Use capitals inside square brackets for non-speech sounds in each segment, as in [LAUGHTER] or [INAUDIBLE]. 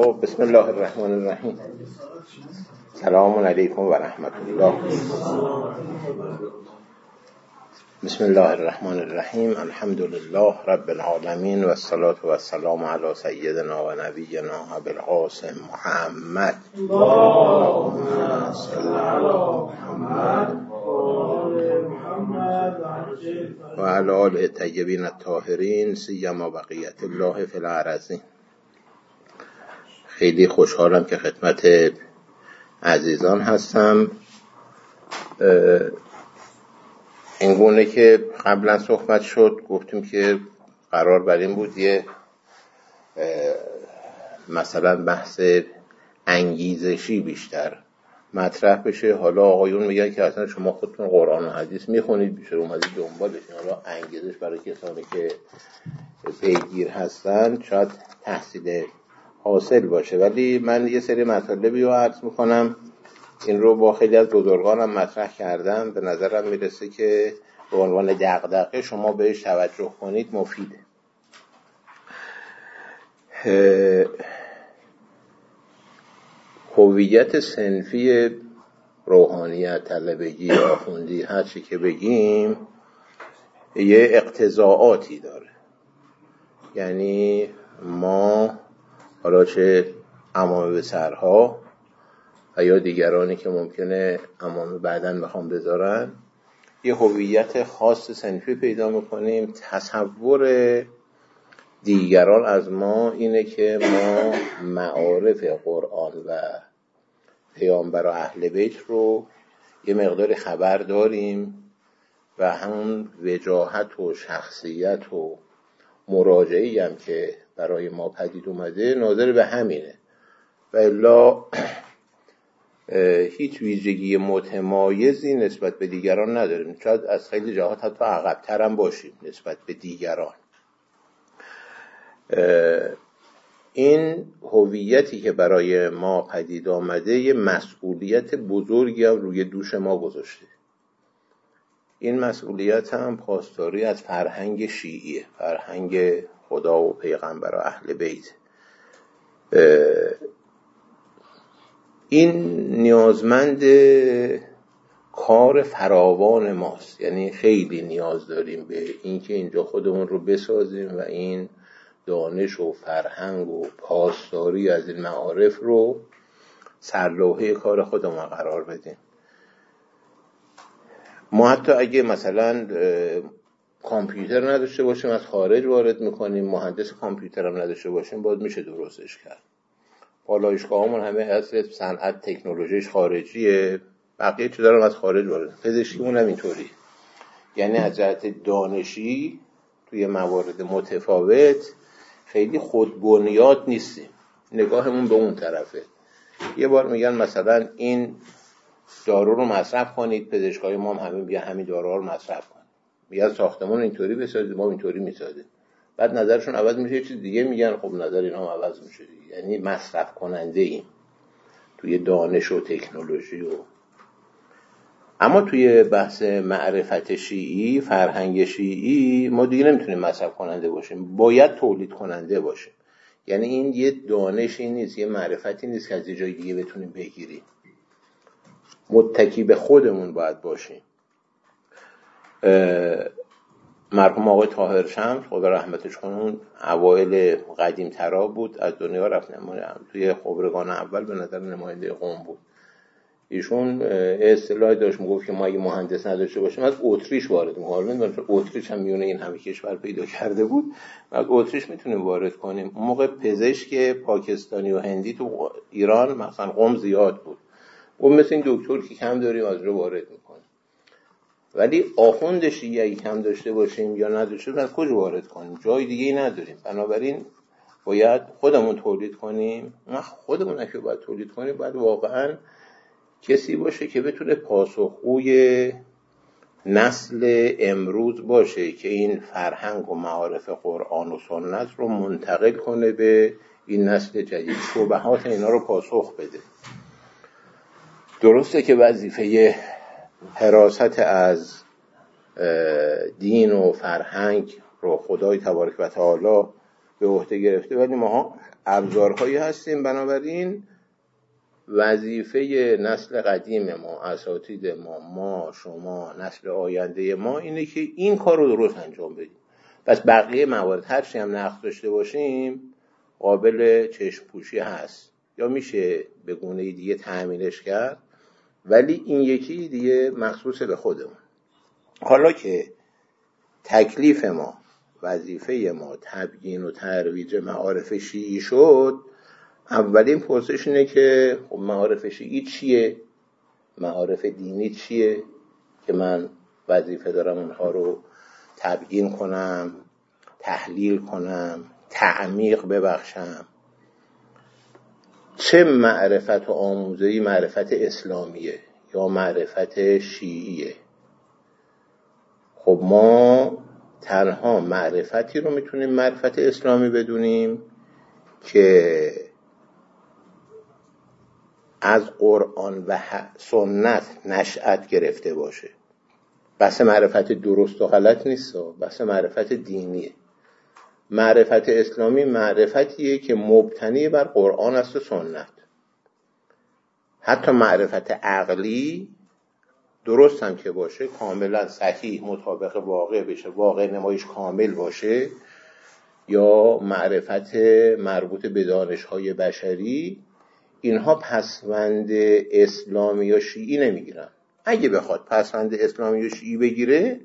خب بسم الله الرحمن الرحیم. سلام علیکم و رحمت الله. بسم الله الرحمن الرحیم. الحمد لله رب العالمین و الصلاة و السلام علی سیدنا و نبینا ابو القاسم محمد. اللهم صل محمد و علی آل طیبین الطاهرین سیما بقیت الله فی الارضین. خیلی خوشحالم که خدمت عزیزان هستم. این گونه که قبلا صحبت شد گفتیم که قرار بر این بود یه مثلا بحث انگیزشی بیشتر مطرح بشه. حالا آقایون میگن که اصلا شما خودتون قرآن و حدیث می‌خونید بیشتر اومدید دنبالشین حالا انگیزش برای کسانی که پیگیر هستن شاید تحصیل حاصل باشه. ولی من یه سری مطالبی رو عرض می‌کنم. این رو با خیلی از بزرگانم مطرح کردم به نظرم می‌رسه که به عنوان دقدقه شما بهش توجه کنید مفیده. هویت سنفی روحانیت طلبگی آخوندی هر چی که بگیم یه اقتضاعاتی داره. یعنی ما حالا چه امام به سرها و یا دیگرانی که ممکنه امام بعدا می‌خوام بذارن. یه هویت خاص سنفی پیدا می‌کنیم. تصور دیگران از ما اینه که ما معارف قرآن و پیامبر و اهل بیت رو یه مقدار خبر داریم و همون وجاهت و شخصیت و مراجعی هم که برای ما پدید اومده ناظر به همینه. و الا [CLEARS THROAT] هیچ ویژگی متمایزی نسبت به دیگران نداریم. شاید از خیلی جهات حتی عقبتر هم باشیم نسبت به دیگران. این هویتی که برای ما پدید آمده یه مسئولیت بزرگی هم روی دوش ما گذاشته. این مسئولیت هم پاسداری از فرهنگ شیعیه فرهنگ خدا و پیغمبر و اهل بیت. این نیازمند کار فراوان ماست. یعنی خیلی نیاز داریم به اینکه اینجا خودمون رو بسازیم و این دانش و فرهنگ و پاسداری از این معارف رو سرلوحه کار خودمون قرار بدیم. ما حتی اگه مثلا کامپیوتر نداشته باشیم از خارج وارد می‌کنیم مهندس کامپیوتر هم نداشته باشیم باید میشه درستش کرد. بالایشگاهمون همه از صنعت تکنولوژیش خارجیه. بقیه چیزا رو از خارج وارد پزشکیمون هم اینطوری. یعنی از جهت دانشی توی موارد متفاوت خیلی خود بنیاد نیستیم. نگاهمون به اون طرفه. یه بار میگن مثلا این دارو رو مصرف کنید پزشکای ما هم همین بیا همین دارو رو مصرف کنید میگن ساختمون اینطوری بسازید ما اینطوری می‌سازیم. بعد نظرشون عوض میشه یه چیز دیگه میگن خب نظر اینا هم عوض میشه یعنی مصرف کننده ایم توی دانش و تکنولوژی و اما توی بحث معرفت شیعی فرهنگ شیعی ما دیگه نمی‌تونیم مصرف کننده باشیم. باید تولید کننده باشیم. یعنی این یه دانشی نیست یه معرفتی نیست که از یه جای دیگه بتونیم بگیریم. متکی به خودمون باید باشیم. مرحوم آقای تاهر شمس خدا رحمتش کنون اوایل قدیم ترا بود از دنیا رفت توی خبرگان اول به نظر نماینده قوم بود. ایشون اصطلاحی داشت می‌گفت که ما اگه مهندس نداشته باشیم از اتریش وارد می‌کنیم. اتریش هم میونه این همه کشور پیدا کرده بود. از اتریش می‌تونیم وارد کنیم. اون موقع پزشک پاکستانی و هندی تو ایران مثلا قوم زیاد بود. اون مثل این دکتر که کم داریم از رو وارد می‌کنیم. ولی آخوند شیعه کم داشته باشیم یا نداشته از کجا وارد کنیم؟ جای دیگه ای نداریم. بنابراین باید خودمون تولید کنیم. ما خودمون اگه باید تولید کنیم باید واقعا کسی باشه که بتونه پاسخگوی نسل امروز باشه که این فرهنگ و معارف قرآن و سنت رو منتقل کنه به این نسل جدید. شبهات اینا رو پاسخ بده. درسته که وظیفه حراست از دین و فرهنگ رو خدای تبارک و تعالی به عهده گرفته. ولی ما ابزارهایی هستیم بنابراین وظیفه نسل قدیم ما اساتید ما ما شما نسل آینده ما اینه که این کار رو درست انجام بدیم. پس بقیه موارد هرچی هم نقص داشته باشیم قابل چشم پوشی هست. یا میشه به گونه دیگه تأمینش کرد؟ ولی این یکی دیگه مخصوص به خودمون. حالا که تکلیف ما وظیفه ما تبیین و ترویج معارف شیعی شد اولین پرسش اینه که خب معارف شیعی چیه؟ معارف دینی چیه؟ که من وظیفه دارم اونها رو تبیین کنم تحلیل کنم تعمیق ببخشم. چه معرفت و آموزهی معرفت اسلامیه یا معرفت شیعیه؟ خب ما تنها معرفتی رو می‌تونیم معرفت اسلامی بدونیم که از قرآن و سنت نشأت گرفته باشه. بحث معرفت درست و غلط نیست بحث معرفت دینیه. معرفت اسلامی معرفتیه که مبتنی بر قرآن است و سنت. حتی معرفت عقلی درست هم که باشه کاملا صحیح مطابق واقع بشه واقع نمایش کامل باشه یا معرفت مربوط به دانش های بشری اینها پسوند اسلامی یا شیعی نمی‌گیرن. اگه بخواد پسوند اسلامی یا شیعی بگیره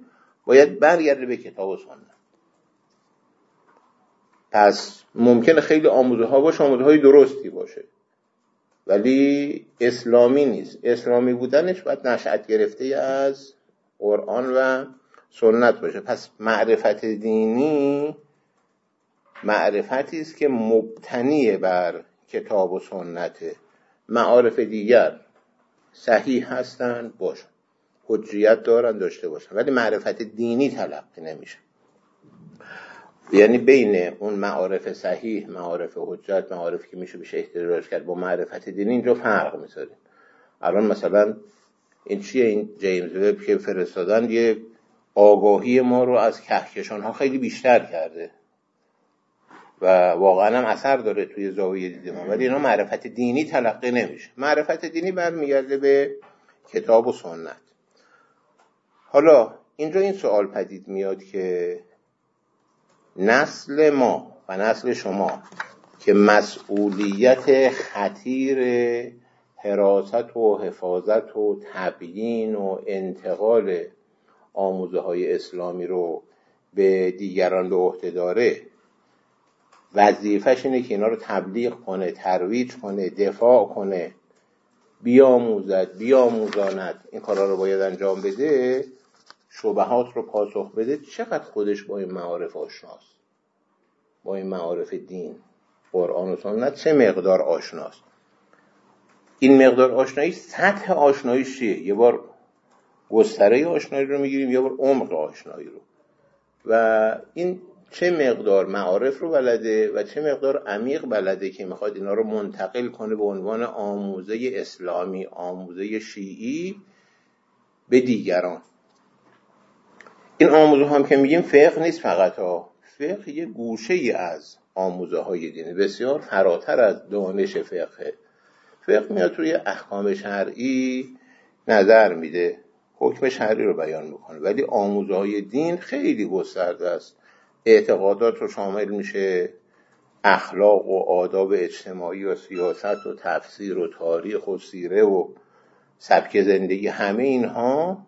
باید برگرده به کتاب و سنت. پس ممکنه خیلی آموزه ها باشه آموزه های درستی باشه. ولی اسلامی نیست. اسلامی بودنش باید نشأت گرفته از قرآن و سنت باشه. پس معرفت دینی معرفتی است که مبتنی بر کتاب و سنت معارف دیگر صحیح هستند باشه حجیت دارن داشته باشن. ولی معرفت دینی تلقی نمیشه. یعنی بین اون معارف صحیح معارف حجت معارفی که میشه بشه احتراج کرد با معرفت دینی اینجا فرق می‌ذاریم الان مثلا این چیه؟ این جیمز وب که فرستادن یه آگاهی ما رو از کهکشان ها خیلی بیشتر کرده. و واقعا هم اثر داره توی زاویه دید ما. ولی اینا معرفت دینی تلقی نمیشه. معرفت دینی برمیگرده به کتاب و سنت. حالا اینجا این سوال پدید میاد که نسل ما و نسل شما که مسئولیت خطیر حراست و حفاظت و تبیین و انتقال آموزه های اسلامی رو به دیگران به عهده داره وظیفش اینه که اینا رو تبلیغ کنه ترویج کنه دفاع کنه بیاموزد بیاموزاند این کارا رو باید انجام بده. شبهات رو پاسخ بده چقدر خودش با این معارف آشناست؟ با این معارف دین قرآن و سنت چه مقدار آشناست؟ این مقدار آشنایی سطح آشنایی چیه؟ یه بار گستره آشنایی رو می‌گیریم یه بار عمق آشنایی رو. و این چه مقدار معارف رو بلده و چه مقدار عمیق بلده که می‌خواد اینا رو منتقل کنه به عنوان آموزه اسلامی آموزه شیعی به دیگران. این آموزه هم که میگیم فقه نیست فقط ها. فقه یه گوشه ای از آموزه های دینی. بسیار فراتر از دانش فقه. فقه میاد توی احکام شرعی نظر میده. حکم شرعی رو بیان می‌کنه. ولی آموزه های دین خیلی گسترده است. اعتقادات رو شامل میشه. اخلاق و آداب اجتماعی و سیاست و تفسیر و تاریخ و سیره و سبک زندگی. همه اینها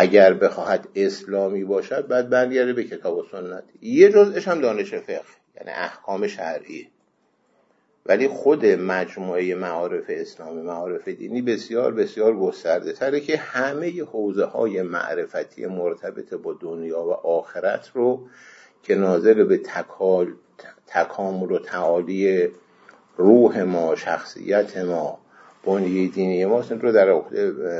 اگر بخواهد اسلامی باشد بعد برگرده به کتاب و سنت. یه جزءش هم دانش فقه یعنی احکام شرعی. ولی خود مجموعه معارف اسلامی معارف دینی بسیار بسیار گسترده تره که همه حوزه های معرفتی مرتبط با دنیا و آخرت رو که ناظر به تکال تکامل و تعالی روح ما شخصیت ما بنیه دینی ما رو در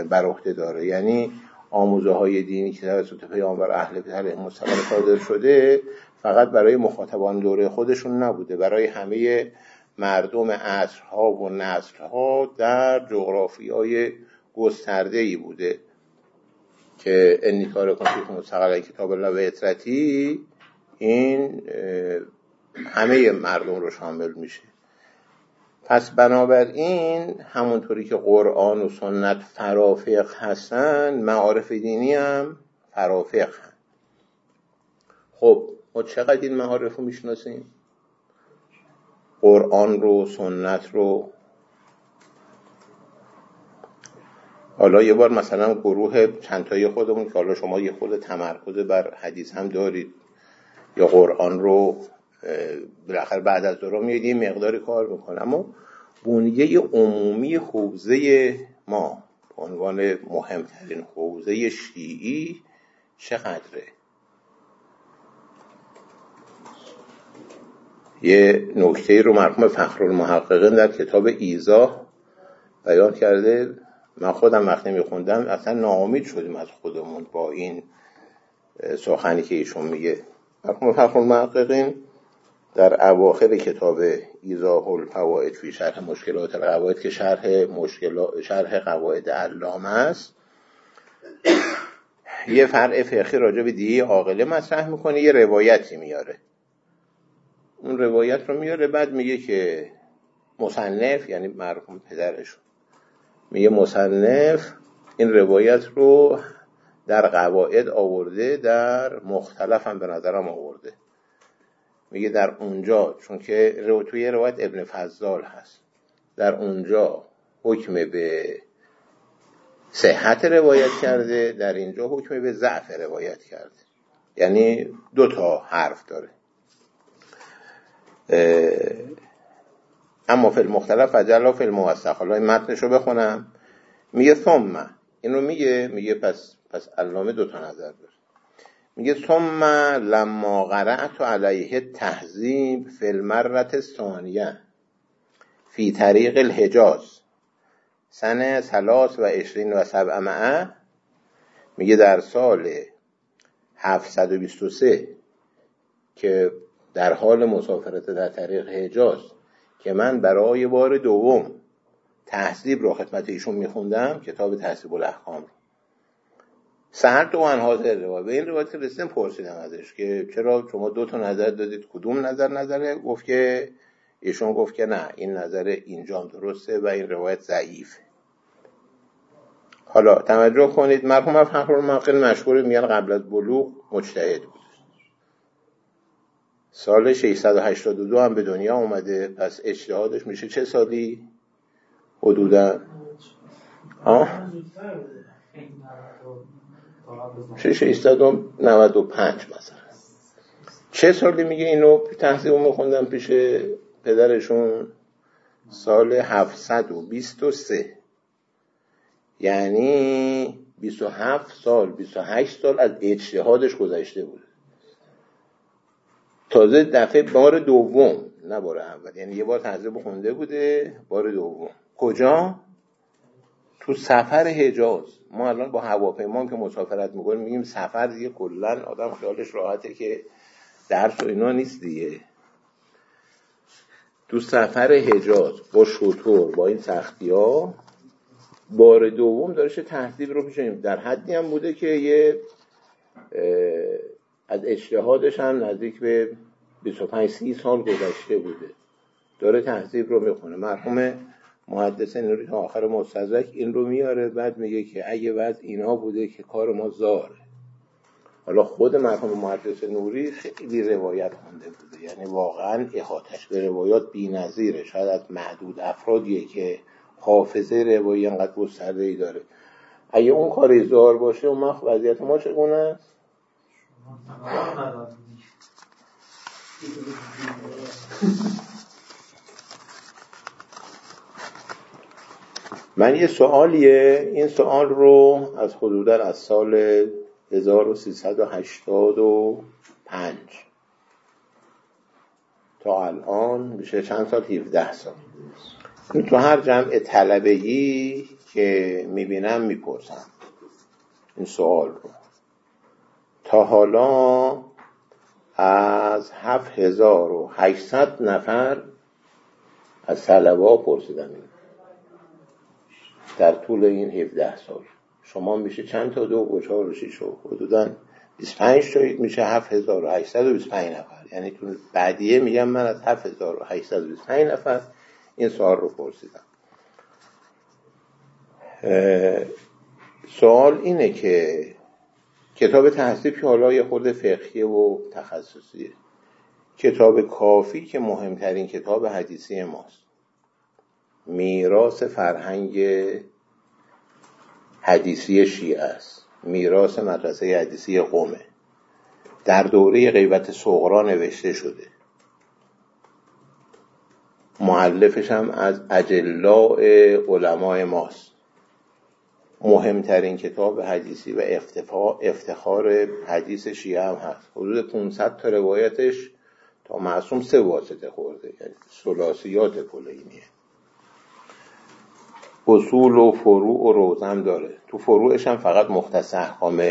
بر عهده داره. یعنی آموزه های دینی که توسط پیامبر اهل بیت علیهم السلام صادر شده فقط برای مخاطبان دوره خودشون نبوده. برای همه مردم عصرها و نسلها در جغرافی های گسترده ای بوده. که انی کار مستقل کتاب الله و این همه مردم رو شامل میشه. پس بنابراین همونطوری که قرآن و سنت فرافق هستن معارف دینی هم فرافق هست خب ما چقدر این معارف رو می‌شناسیم؟ قرآن رو سنت رو. حالا یه بار مثلا گروه چندتایی خودمون که حالا شما یه خود تمرکز بر حدیث هم دارید یا قرآن رو بالاخره بعد از دوران میاد یه مقداری کار می‌کنه. اما بنیه عمومی حوزه ما به عنوان مهمترین حوزه شیعی چقدره؟ یه نکته رو مرحوم فخر المحققین در کتاب ایزا بیان کرده. من خودم وقتی میخوندم اصلا ناامید شدیم از خودمون با این سخنی که ایشون میگه. مرحوم فخر المحققین در اواخر کتاب ایزاه الفوائد فی شرح مشکلات القواعد که شرح مشکلات شرح قواعد علامه است یه فرع فقهی راجع به دیه عاقله مطرح می‌کنه یه روایتی میاره. اون روایت رو میاره بعد میگه که مصنف یعنی مرحوم پدرشون میگه مصنف این روایت رو در قواعد آورده در مختلف هم به نظرم آورده. میگه در اونجا چون که رو توی روایت ابن فضال هست. در اونجا حکم به صحت روایت کرده در اینجا حکم به ضعف روایت کرده. یعنی دو تا حرف داره. اما فی المختلف و فی الموثق. حالا این متنش رو بخونم. میگه ثم. این رو میگه میگه پس پس علامه دو تا نظر داره. میگه ثم لما قرأت علیه تهذیب فی المرت ثانیه فی طریق الحجاز. سنه سلاس و اشرین و سبع معه میگه در سال 723 که در حال مسافرت در طریق حجاز که من برای بار دوم تحصیب رو خدمت ایشون میخوندم کتاب تحصیب الاحکام رو. سهر تو ان حاضر روایت. به این روایت رسیدم پرسیدم ازش که چرا شما دو تا نظر دادید کدوم نظر نظره؟ گفت که ایشون گفت که نه این نظر اینجام درسته و این روایت ضعیفه حالا توجه کنید مرحوم فخر المقل مشهور میگن قبل از بلوغ مجتهد بود. سال 682 هم به دنیا اومده پس اجتهادش میشه چه سالی؟ حدودا؟ ها 695 مثلا. چه سالی میگه اینو تحصیل میخوندم پیش پدرشون؟ سال 723 یعنی 27 سال 28 سال از اجتهادش گذشته بود. تازه دفعه بار دوم نه بار اول. یعنی یه بار تحضیب خونده بوده بار دوم. کجا؟ تو سفر حجاز ما الان با هواپیما که مسافرت می‌کنیم میگیم سفر دیگه کلا آدم خیالش راحته که درس و اینا نیست دیگه. تو سفر حجاز با شطور با این سختی ها بار دوم دارش تهذیب رو میشنیم در حدی هم بوده که یه از اجتهادش هم نزدیک به 25 30 سال گذشته بوده. داره تهذیب رو می‌خونه. مرحوم محدث نوری تا آخر مستدرک این رو میاره بعد میگه که اگه وضع اینا بوده که کار ما زاره. حالا خود مرحوم محدث نوری خیلی روایت خونده بوده. یعنی واقعا احاتش به روایات بی نظیره شاید از معدود افرادیه که حافظه روایی انقدر گسترده ای داره. اگه اون کار زار باشه اون وقت وضعیت ما چگونه است؟ من یه سوالیه. این سوال رو از حدودا از سال 1385 تا الان میشه چند سال؟ 17 سال. این تو هر جمع طلبگی که می‌بینم می‌پرسم این سوال رو. تا حالا از 7800 نفر از طلبا پرسیدم این در طول این 17 سال. شما میشه چند تا دو و چهار و شیش و حدودا 25 تا میشه 7825 نفر. یعنی تو بعدیه میگم من از 7825 نفر این سوال رو پرسیدم. سوال اینه که کتاب تحصیب که حالا یه خود فقهیه و تخصصیه. کتاب کافی که مهمترین کتاب حدیثی ماست. میراث فرهنگ حدیثی شیعه است. میراث مدرسه حدیثی قومه. در دوره غیبت صغرا نوشته شده. معلفش هم از اجلاء علمای ماست. مهمترین کتاب حدیثی و افتخار حدیث شیعه هم هست. حدود 500 تا روایتش تا معصوم سه واسطه خورده. یعنی سلاسیات کلینیه اصول و فروع و روزم داره. تو فروعش هم فقط مختص احکام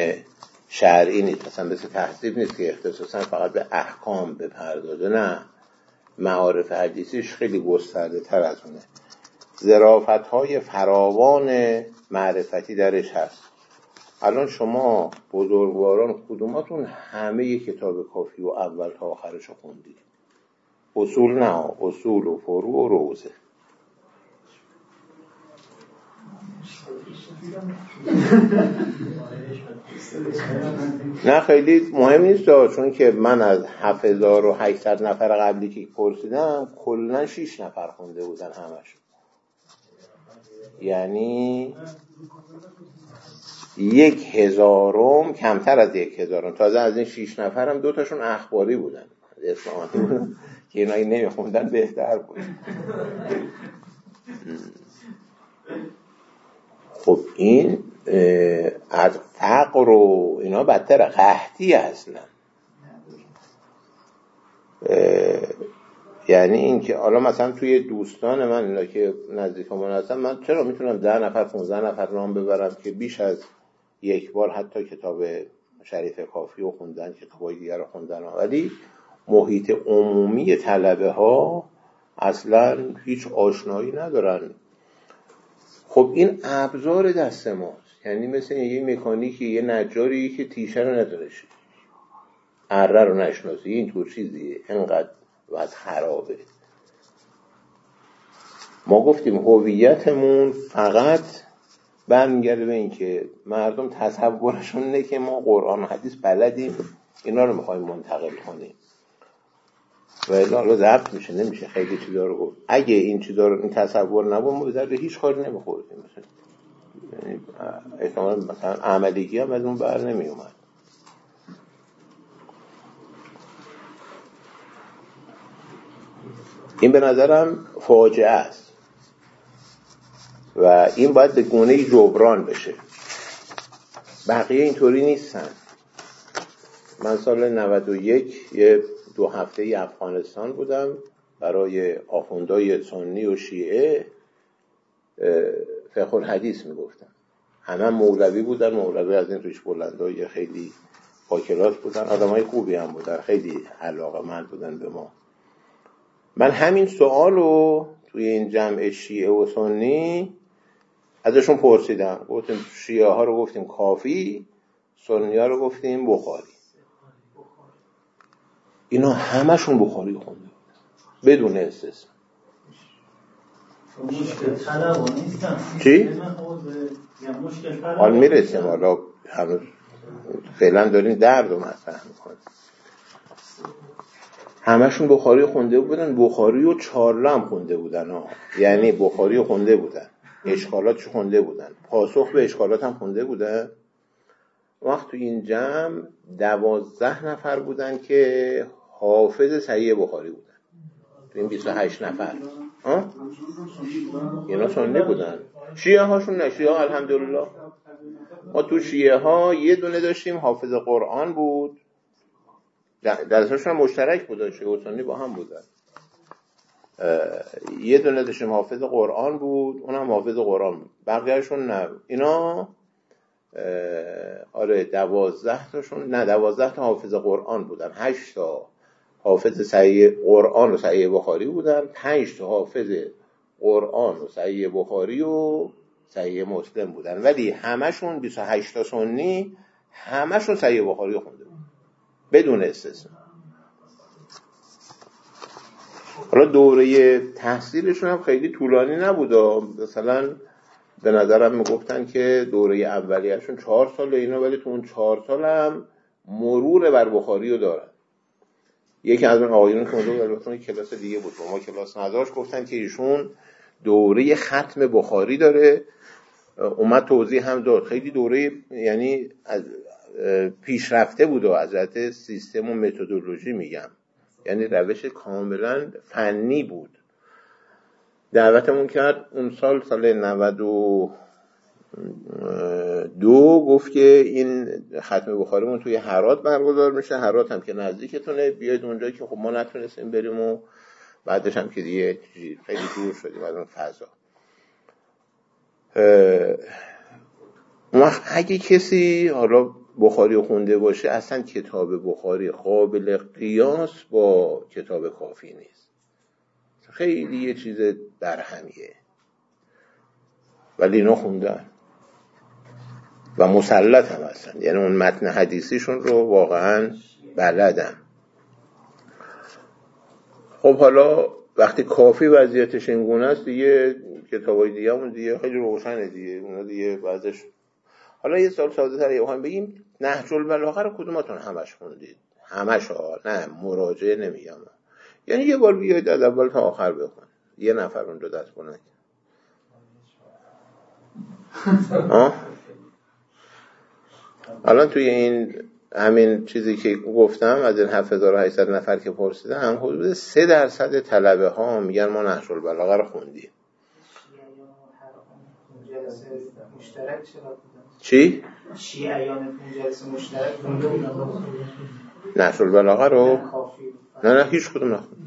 شرعی نیست. مثلا مثل تحصیب نیست که اختصاصا فقط به احکام بپردازه. نه. معارف حدیثیش خیلی گسترده تر از اونه. زرافت های فراوان معرفتی درش هست. الان شما بزرگواران کدوماتون همه کتاب کافی و اول تا آخرش خوندید؟ اصول نه. اصول و فروع و روزه. نه خیلی مهم نیست چون که من از 7800 نفر قبلی که پرسیدم کلا 6 نفر خونده بودن همش. یعنی یک هزارم کمتر از یک هزارم. تازه از این شیش نفرم دو تاشون اخباری بودن بودن [LAUGHS] که اینایی نمیخوندن بهتر بود. خب این از فقر و اینا بدتر قحطی اصلا یعنی اینکه حالا مثلا توی دوستان من اینا که نزدیکمون هستن من چرا می‌تونم ده نفر 15 نفر نام ببرم که بیش از یک بار حتی کتاب شریف کافی رو خوندن کتاب دیگر رو خوندن؟ ولی محیط عمومی طلبه ها اصلا هیچ آشنایی ندارن. خب این ابزار دست ماست. یعنی مثل یه مکانیکی یه نجاری که تیشه رو نداره. اره رو نشناسی این طور چیزیه. انقدر و خرابه. ما گفتیم هویتمون فقط برمیگرده به اینکه مردم تصورشون اینه که ما قرآن و حدیث بلدیم. اینا رو می‌خوایم منتقل کنیم. و حالا ضبط میشه نمیشه خیلی چیزا رو گفت. اگه این چیزا رو این تصور نبود ما به هیچ کاری نمیخوردیم. مثلا یعنی احتمال مثلا عملیگی هم از اون بر نمی اومد این به نظرم فاجعه است. و این باید به گونه جبران بشه. بقیه اینطوری نیستن. من سال 91 یه دو هفته ای افغانستان بودم برای آخوندای سنی و شیعه فقه حدیث می‌گفتم همه مولوی بودن مولوی از این ریش بلندای خیلی با کلاس بودن. آدم های خوبی هم بودن خیلی علاقه من بودن به ما. من همین سوال رو توی این جمع شیعه و سنی ازشون پرسیدم. گفتیم شیعه ها رو گفتیم کافی سنی ها رو گفتیم بخاری. اینا همشون بخاری خونده. بدون استثنا چی؟ حال می‌رسیم حالا فعلا داریم درد رو مطرح می‌کنیم همشون بخاری خونده بودن. بخاری و چارلا هم خونده بودن ها. یعنی بخاری خونده بودن. اشکالاتش خونده بودن. پاسخ به اشکالات هم خونده بودن وقت تو این جمع دوازده نفر بودن که حافظ صحیح بخاری بودن. این 28 نفر. اینا سنی بودن. شیعه هاشون نه ها الحمدلله. ما تو شیعه ها یه دونه داشتیم. حافظ قرآن بود. درساشون هم مشترک بودن شیعه و سنی با هم بودن. یه دونه داشتیم. حافظ قرآن بود. اونم حافظ قرآن بود. بقیهشون نه. اینا آره دوازده تاشون نه دوازده تا حافظ قرآن بودن. هشت تا. حافظ صحیح قرآن و صحیح بخاری بودن. پنج تا حافظ قرآن و صحیح بخاری و صحیح مسلم بودن. ولی همشون 28 تا سنی همشون صحیح بخاری خونده بود بدون استثنا حالا دوره تحصیلشون هم خیلی طولانی نبود. مثلا به نظرم می‌گفتن که دوره اولیهشون چهار سال اینا ولی تو اون چهار سال هم مرور بر بخاری رو دارن. یکی از اون آقایون که اونجا کلاس دیگه بود. ما کلاس نداشت گفتن که ایشون دوره ختم بخاری داره. اومد توضیح هم داد. خیلی دوره یعنی از پیشرفته بود و از سیستم و متدولوژی میگم. یعنی روش کاملا فنی بود. دعوتمون کرد اون سال سال 92 گفت که این ختم بخاریمون توی هرات برگزار میشه. هرات هم که نزدیکتونه. بیاید اونجا که خب ما نتونستیم بریم و بعدش هم که دیگه خیلی دور شدیم از اون فضا. اگه کسی حالا بخاری خونده باشه اصلا کتاب بخاری قابل قیاس با کتاب کافی نیست. خیلی یه چیز برهمیه ولی اینا خوندن. و مسلط هم هستن. یعنی اون متن حدیثیشون رو واقعا بلدن. خب حالا وقتی کافی وضعیتش این گونه است دیگه کتابای دیگه همون دیگه خیلی روشنه دیگه. اونا دیگه بعضش حالا یه سال ساده تر بخوایم بگیم نهج البلاغه رو کدوماتون همش خوندید؟ همش ها؟ نه مراجعه نمیگم. یعنی یه بار بیاید از اول تا آخر بخون یه نفر اونجا دست کنه الان توی این همین چیزی که گفتم از این 7800 نفر که پرسیدن هم حدود 3 درصد طلبه ها میگن ما نحش البلاغه رو خوندیم. چی؟ شیعیان جلسه مشترک البلاغه رو؟ نه نه هیچ کدوم نخوند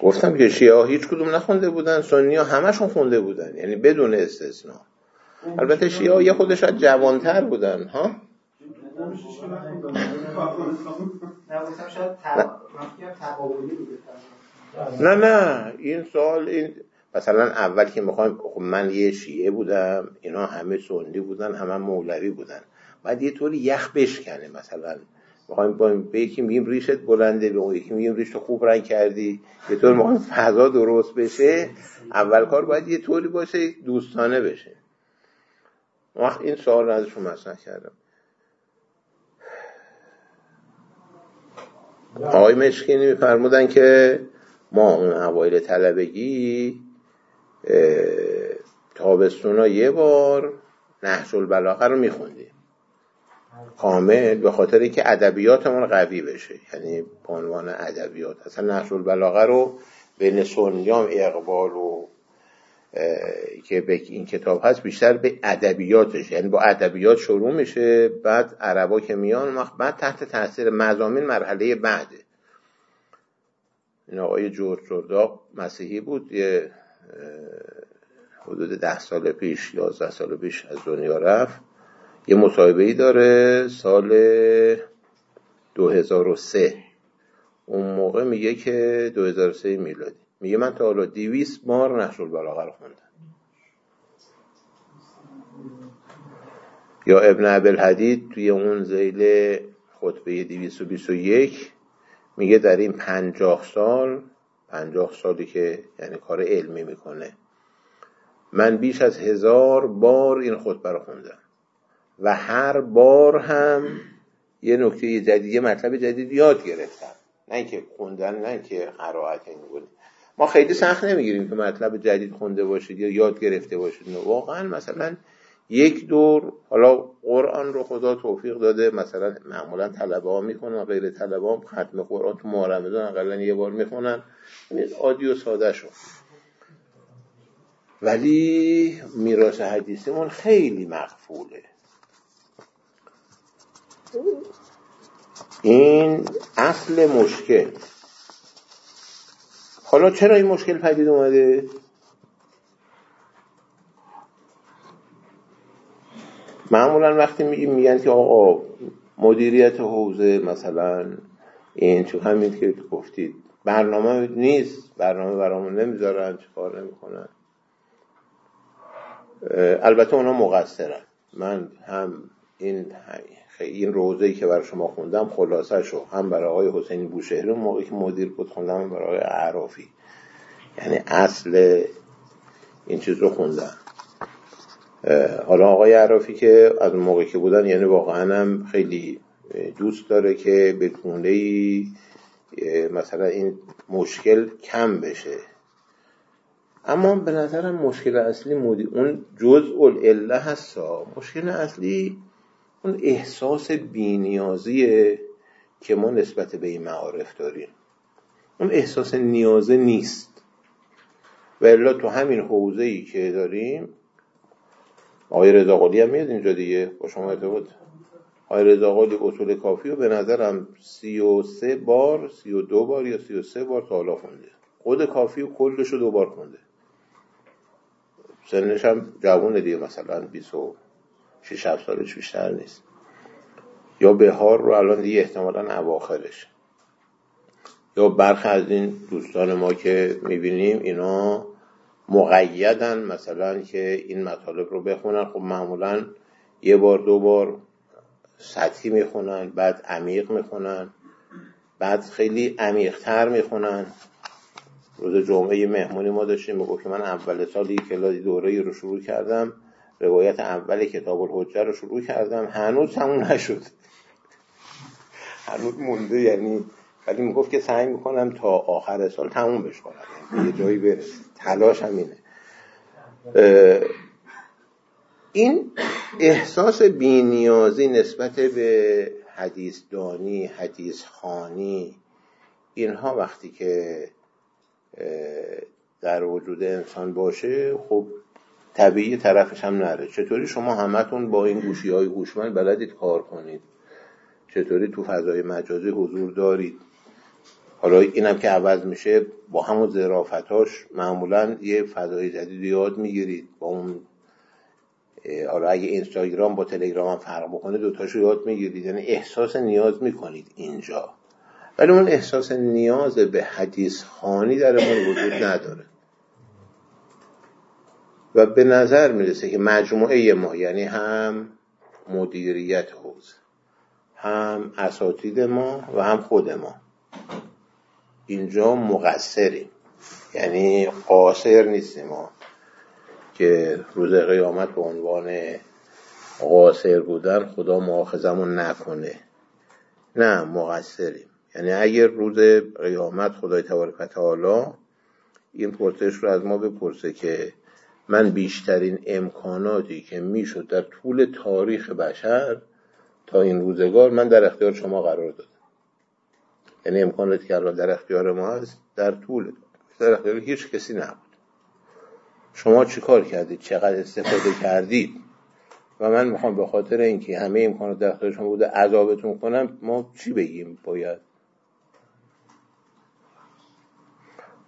گفتم که شیعه هیچ کدوم نخونده بودن سنی ها همشون خونده بودن یعنی بدون استثنا البته شیعه یه خودش از جوانتر بودن ها؟ نه نه این سال این مثلا اول که می‌خوایم خب من یه شیعه بودم اینا همه سنی بودن همه مولوی بودن. بعد یه طوری یخ بشکنه مثلا. می‌خوایم با به یکی میگیم ریشت بلنده به اون یکی میگیم ریشت خوب رنگ کردی. یه طور می‌خوایم فضا درست بشه اول کار باید یه طوری باشه دوستانه بشه. وقت این سوال رو ازشون مطرح کردم. آقای مشکینی میفرمودن که ما اون اوایل طلبگی تابستونا یه بار نحش البلاغه رو میخوندیم. کامل به خاطر اینکه ادبیاتمون قوی بشه. یعنی به عنوان ادبیات اصلا نحش البلاغه رو بین سنیام اقبال و که به این کتاب هست بیشتر به ادبیاتش. یعنی با ادبیات شروع میشه بعد عربا که میان بعد تحت تاثیر مزامین مرحله بعده این آقای جورج جرداق مسیحی بود یه حدود ده سال پیش یازده سال پیش از دنیا رفت. یه مصاحبه ای داره سال 2003 اون موقع میگه که 2003 میلادی. میگه من تا حالا دیویس بار نحش البلاغه رو خوندم. یا ابن عبل حدید توی اون زیل خطبه 221 میگه در این پنجاه سال پنجاه سالی که یعنی کار علمی می‌کنه من بیش از هزار بار این خطبه رو خوندم و هر بار هم یه نکته جدید یه مطلب جدید یاد گرفتم. نه اینکه خوندن نه اینکه قرائت این بود. ما خیلی سخت نمی‌گیریم که مطلب جدید خونده باشید یا یاد گرفته باشید. واقعا مثلا یک دور حالا قرآن رو خدا توفیق داده مثلا معمولا طلبه ها می‌کنن غیر طلبه ها ختم قرآن تو ماه رمضان اقلا یه بار می‌خونن. عادی و ساده شد ولی میراث حدیثمون خیلی مقفوله. این اصل مشکل. حالا چرا این مشکل پدید اومده؟ معمولا وقتی میگیم میگن که آقا مدیریت حوزه مثلا این چون همین که گفتید برنامه نیست برنامه برامون نمی‌ذارن چه کار نمی‌کنن. البته اونا مقصرن. من هم این این روزه که برای شما خوندم خلاصه شو. هم برای آقای حسینی بوشهری موقعی که مدیر بود خوندم برای آقای عرافی یعنی اصل این چیز رو خوندم. حالا آقای عرافی که از موقعی که بودن یعنی واقعا هم خیلی دوست داره که به گونه مثلا این مشکل کم بشه. اما به نظرم مشکل اصلی مدیر اون جزء العله هستا. مشکل اصلی اون احساس بینیازیه که ما نسبت به این معارف داریم. اون احساس نیازه نیست. و الا تو همین حوزه که داریم آقای رضا قلی هم میاد اینجا دیگه با شما ارتباط. آقای رضا قلی اصول کافی رو به نظرم سی و سه بار سی و دو بار یا سی و سه بار تا حالا خونده. خود کافی و کلش رو دو بار خونده. سنش هم جوونه دیگه مثلا 26 7 سالش بیشتر نیست. یا بهار رو الان دیگه احتمالا اواخرش. یا برخی از این دوستان ما که می‌بینیم اینا مقیدن مثلا که این مطالب رو بخونن. خب معمولا یه بار دو بار سطحی می‌خونن بعد عمیق می‌خونن بعد خیلی عمیقتر می‌خونن. روز جمعه مهمونی ما داشتیم می‌گفت که من اول سالی کلاسی دوره رو شروع کردم. روایت اول کتاب الحجه رو شروع کردم. هنوز تموم نشد. هنوز مونده یعنی ولی می‌گفت که سعی می‌کنم تا آخر سال تموم بش کنم یعنی یه جایی برس تلاش همینه این احساس بینیازی نسبت به حدیث دانی حدیث خانی اینها وقتی که در وجود انسان باشه خب طبیعی طرفش هم نره. چطوری شما همتون با این گوشی های هوشمند بلدید کار کنید؟ چطوری تو فضای مجازی حضور دارید؟ حالا اینم که عوض میشه با همون ظرافتاش معمولا یه فضای جدید یاد می‌گیرید. با اون حالا اگه اینستاگرام با تلگرام هم فرق بکنه دوتاشو یاد می‌گیرید. یعنی احساس نیاز می‌کنید اینجا. ولی اون احساس نیاز به حدیث خانی در من وجود نداره. و به نظر می‌رسه که مجموعه ما یعنی هم مدیریت حوزه هم اساتید ما و هم خود ما. اینجا مقصریم. یعنی قاصر نیستیم ما که روز قیامت به عنوان قاصر بودن خدا مؤاخذمون نکنه. نه مقصریم. یعنی اگر روز قیامت خدای تبارک و تعالی این پرسش رو از ما بپرسه که من بیشترین امکاناتی که می‌شد در طول تاریخ بشر تا این روزگار من در اختیار شما قرار دادم. یعنی امکاناتی که الان در اختیار ما هست در طول در اختیار هیچ کسی نبود. شما چیکار کردید؟ چقدر استفاده کردید؟ و من می‌خوام به خاطر اینکه همه امکانات در اختیار شما بوده عذابتون کنم ما چی بگیم باید؟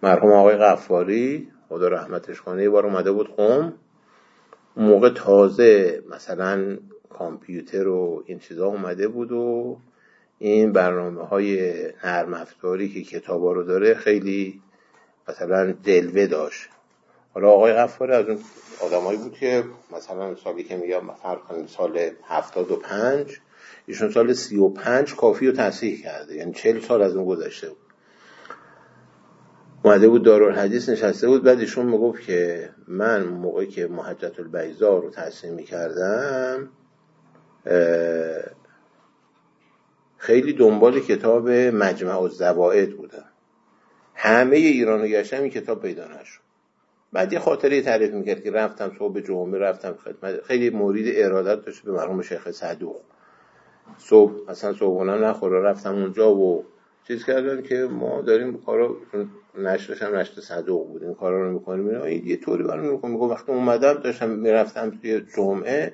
مرحوم آقای غفاری. خدا رحمتش کنه یه بار اومده بود قوم. موقع تازه مثلا کامپیوتر و این چیزا اومده بود و این برنامه های نرم افزاری که کتابا رو داره خیلی مثلا جلوه داشت. حالا آقای غفاری از اون آدمایی بود که مثلا سالی که میگم فرق کنیم سال هفتاد و پنج ایشون سال سی و پنج کافی رو تصحیح کرده. یعنی چل سال از اون گذشته بود. اومده بود دارالحدیث نشسته بود بعد ایشون می‌گفت که من موقعی که محجت البیزا رو تصحیح می‌کردم خیلی دنبال کتاب مجمع الزوائد بودم. همه ایران و گشتم این کتاب پیدا نشد. بعد یه خاطره تعریف می‌کرد که رفتم صبح جمعه رفتم خدمت. خیلی مورید ارادت داشت به مرحوم شیخ صدوق. صبح اصلا صبحانه نخوره رفتم اونجا و چیز کردن که ما داریم کارا نشرش هم نشر صدوق بود. این کارا رو می‌کنیم. این یه طوری برام می‌کنم میگم وقتی اومدم داشتم می‌رفتم توی جمعه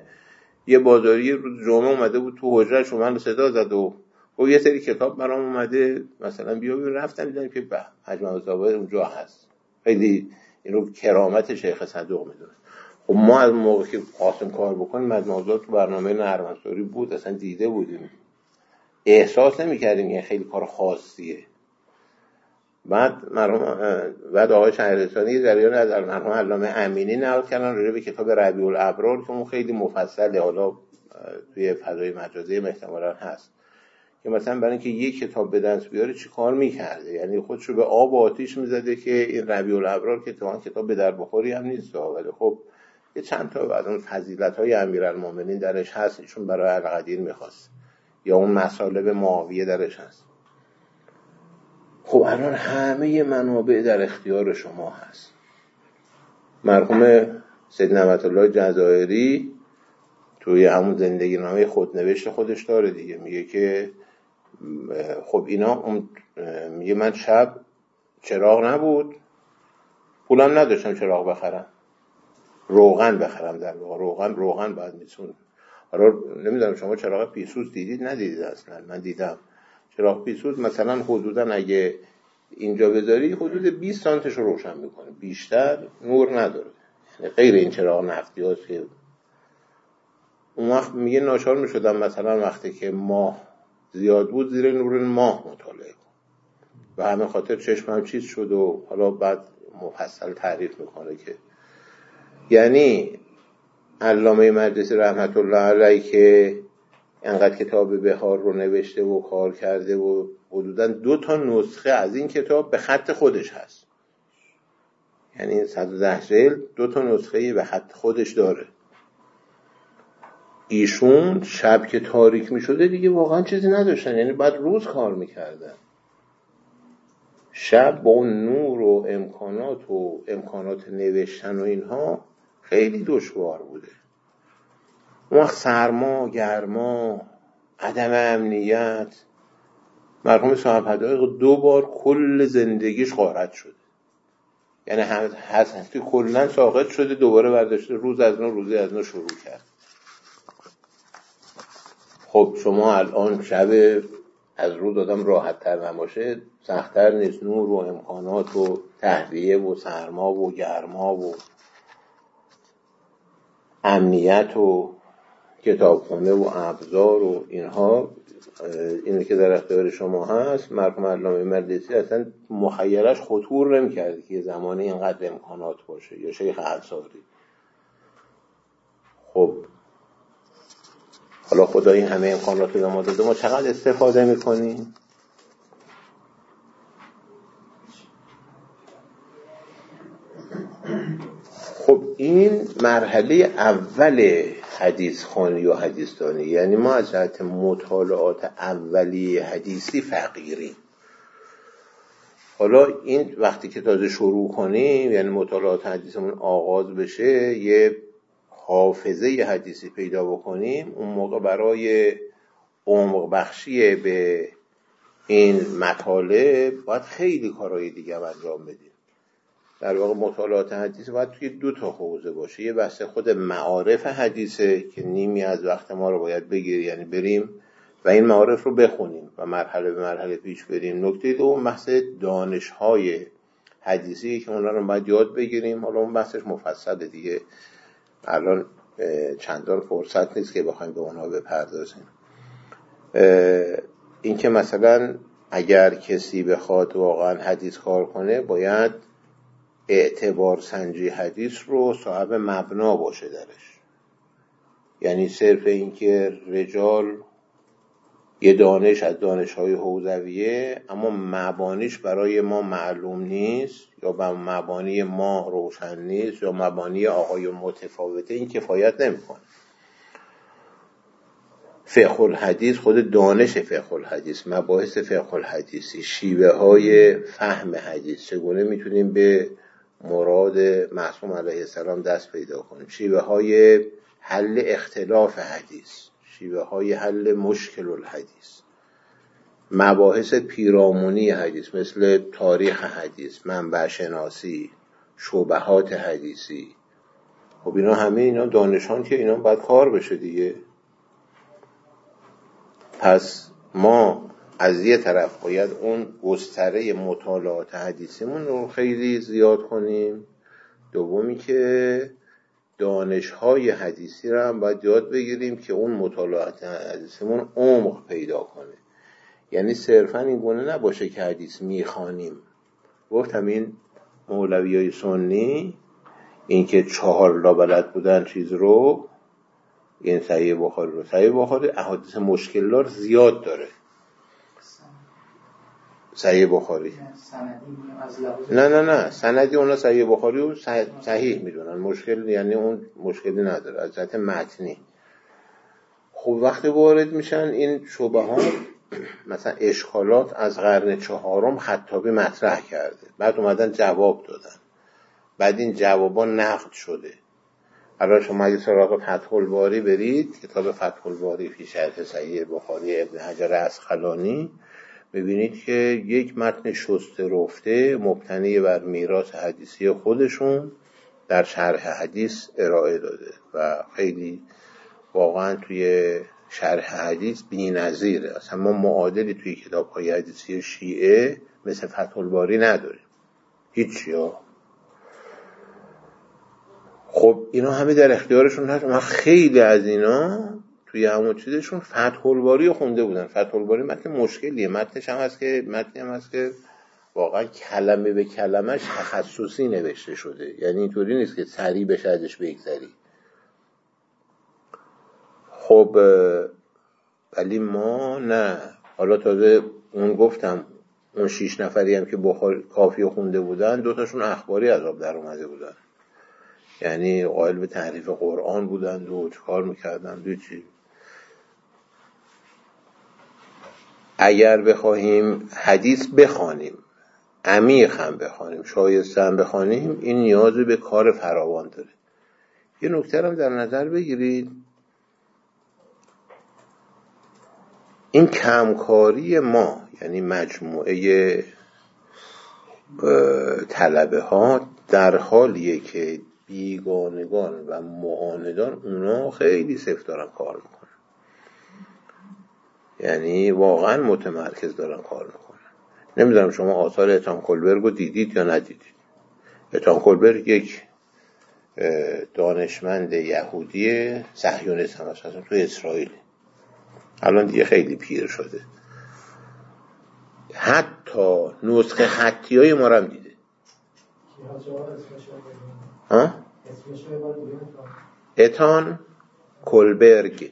یه بازاری روز جمعه اومده بود تو حجرش من صدا زد و و یه سری کتاب برام اومده. مثلا بیا رفتم دیدم که به حجم اونجا هست. خیلی اینو کرامت شیخ صدوق می‌دونه خب ما از موقع که قاسم کار بکنیم مجموعه تو برنامه نرم بود. اصلا دیده بودیم. احساس نمی‌کردیم یه خیلی کار خاصیه. بعد مرحوم بعد آقای شهرستانی جریان از مرحوم علامه امینی نقل کردن راجع به کتاب ربیع الابرار که اون خیلی مفصله. حالا توی فضای مجازی احتمالا هست. که مثلا برای اینکه یک کتاب به دست بیاره چی کار می‌کرده؟ یعنی خودش رو به آب و آتیش می‌زده که این ربیع الابرار که کتاب به در بخوری هم نیست. ولی خب یه چند تا از اون فضیلت های امیرالمومنین درش هست چون برای القدیر می‌خواست. یا اون مسالب معاویه درش هست. خب الان همه منابع در اختیار شما هست. مرحوم سید نعمت الله جزایری توی همون زندگی نامه خودنوشت خودش داره دیگه. میگه که خب اینا میگه من شب چراغ نبود. پولم نداشتم چراغ بخرم. روغن بخرم در واقع. روغن روغن باید میتون حالا نمی‌دونم شما چراغ پیسوس دیدید ندیدید اصلا. من دیدم. چراغ پیسوس مثلا حدودا اگه اینجا بذاری حدود 20 سانتش رو روشن می‌کنه. بیشتر نور نداره. یعنی غیر این چراغ نفتی هاست که اون وقت میگه ناچار می‌شدم مثلا وقتی که ماه زیاد بود زیر نور ماه مطالعه و همه خاطر چشمم چیز شد و حالا بعد مفصل تعریف می‌کنه که یعنی علامه مجلسی رحمت الله علیه که انقدر کتاب بهار رو نوشته و کار کرده و حدودا دو تا نسخه از این کتاب به خط خودش هست. یعنی 110 جلد دو تا نسخه به خط خودش داره. ایشون شب که تاریک می شده دیگه واقعا چیزی نداشتن. یعنی بعد روز کار می‌کردن. شب با اون نور و امکانات و امکانات نوشتن و اینها خیلی دشوار بوده. اون سرما گرما عدم امنیت. مرحوم صاحب حدایق دو بار کل زندگیش غارت شده. یعنی هستی کلا ساقط شده دوباره برداشته روز از نو روزی از نو شروع کرد. خب شما الان شب از روز آدم راحت تر نباشه سختتر نیست. نور و امکانات و تهویه و سرما و گرما و امنیت و کتابخونه و ابزار و اینها اینه که در اختیار شما هست مرحوم علامه مردسی اصلا مخیلش خطور نمی‌کرده که یه زمانی اینقدر امکانات باشه. یا شیخ انصاری خب. حالا خدا این همه امکانات رو ما داده. ما چقدر استفاده می‌کنیم خب این مرحله اول حدیث خانی و حدیث یعنی ما از جهت مطالعات اولی حدیثی فقیریم. حالا این وقتی که تازه شروع کنیم یعنی مطالعات حدیثمون آغاز بشه یه حافظه حدیثی پیدا بکنیم اون موقع برای عمق بخشی به این مطالب باید خیلی کارهای دیگه انجام بدیم. در واقع مطالعات حدیث باید توی دو تا حوزه باشه. یه بحث خود معارف حدیثه که نیمی از وقت ما رو باید بگیری یعنی بریم و این معارف رو بخونیم و مرحله به مرحله پیش بریم. نکته دوم بحث دانش های حدیثی که اونا رو باید یاد بگیریم. حالا اون بحثش مفصله دیگه. الان چندان فرصت نیست که بخوایم به اونها بپردازیم. اینکه مثلا اگر کسی بخواد واقعا حدیث کار کنه باید اعتبار سنجی حدیث رو صاحب مبنا باشه درش. یعنی صرف اینکه رجال یه دانش از دانش های حوزویه اما مبانیش برای ما معلوم نیست یا به مبانی ما روشن نیست یا مبانی آقای متفاوته این کفایت نمی‌کنه. فقه الحدیث خود دانش فقه الحدیث مباحث فقه الحدیثی شیوه های فهم حدیث چگونه می‌تونیم به مراد معصوم علیه السلام دست پیدا کنیم. شیوه های حل اختلاف حدیث شیوه های حل مشکل الحدیث مباحث پیرامونی حدیث مثل تاریخ حدیث منبع شناسی شبهات حدیثی. خب اینا همه اینا دانشان که اینا باید کار بشه دیگه. پس ما از یه طرف باید اون گستره مطالعات حدیثیمون رو خیلی زیاد کنیم. دومی که دانش های حدیثی رو هم باید یاد بگیریم که اون مطالعات حدیثیمون عمق پیدا کنه. یعنی صرفا این گونه نباشه که حدیث می‌خوانیم. گفتم این مولوی های سنی اینکه چهار لا بلد بودن چیز رو این صحیح بخاری رو. صحیح بخاری احادیث مشکل زیاد داره. صحیح بخاری. نه نه نه. سندی اونا صحیح بخاری رو صحیح می‌دونن. مشکل یعنی اون مشکلی نداره. از جهت متنی. خب وقتی وارد میشن این شبهات مثلا اشکالات از قرن چهارم خطابی مطرح کرده. بعد اومدن جواب دادن. بعد این جوابا نقد شده. الان شما اگه سراغ فتح الباری برید کتاب فتح الباری فی شرح صحیح بخاری ابن حجر اسقلانی ببینید که یک متن شسته رفته مبتنی بر میراث حدیثی خودشون در شرح حدیث ارائه داده و خیلی واقعا توی شرح حدیث بی نظیره اصلا ما معادلی توی کتاب های حدیثی شیعه مثل فتح الباری نداریم. هیچی ها. خب اینا همه در اختیارشون هست. من خیلی از اینا توی همون چیزشون فتح الباری خونده بودن. فتح الباری متن مشکلیه. متنش هم هست که متنی هم هست که واقعا کلمه به کلمش تخصصی نوشته شده. یعنی اینطوری نیست که سریع بشه ازش بگذری. خب ولی ما نه. حالا تازه اون گفتم اون شیش نفری هم که بخار کافی خونده بودن دوتاشون اخباری عذاب در اومده بودن. یعنی قائل به تحریف قرآن بودند و کار می‌کردن دو چی. اگر بخواهیم حدیث بخوانیم عمیق هم بخوانیم شایسته هم بخوانیم این نیاز به کار فراوان داره. یه نکته هم در نظر بگیرید. این کمکاری ما یعنی مجموعه طلبه ها در حالیه که بیگانگان و معاندان اونا خیلی سفت دارن کار می‌کنن. یعنی واقعا متمرکز دارن کار می‌کنن. نمی‌دونم شما آثار اتان کلبرگ رو دیدید یا ندیدید. اتان کلبرگ یک دانشمند یهودی صهیونیست هم هست تو اسرائیل. الان دیگه خیلی پیر شده. حتی نسخه خطی های ما هم دیده. ها؟ اتان کلبرگ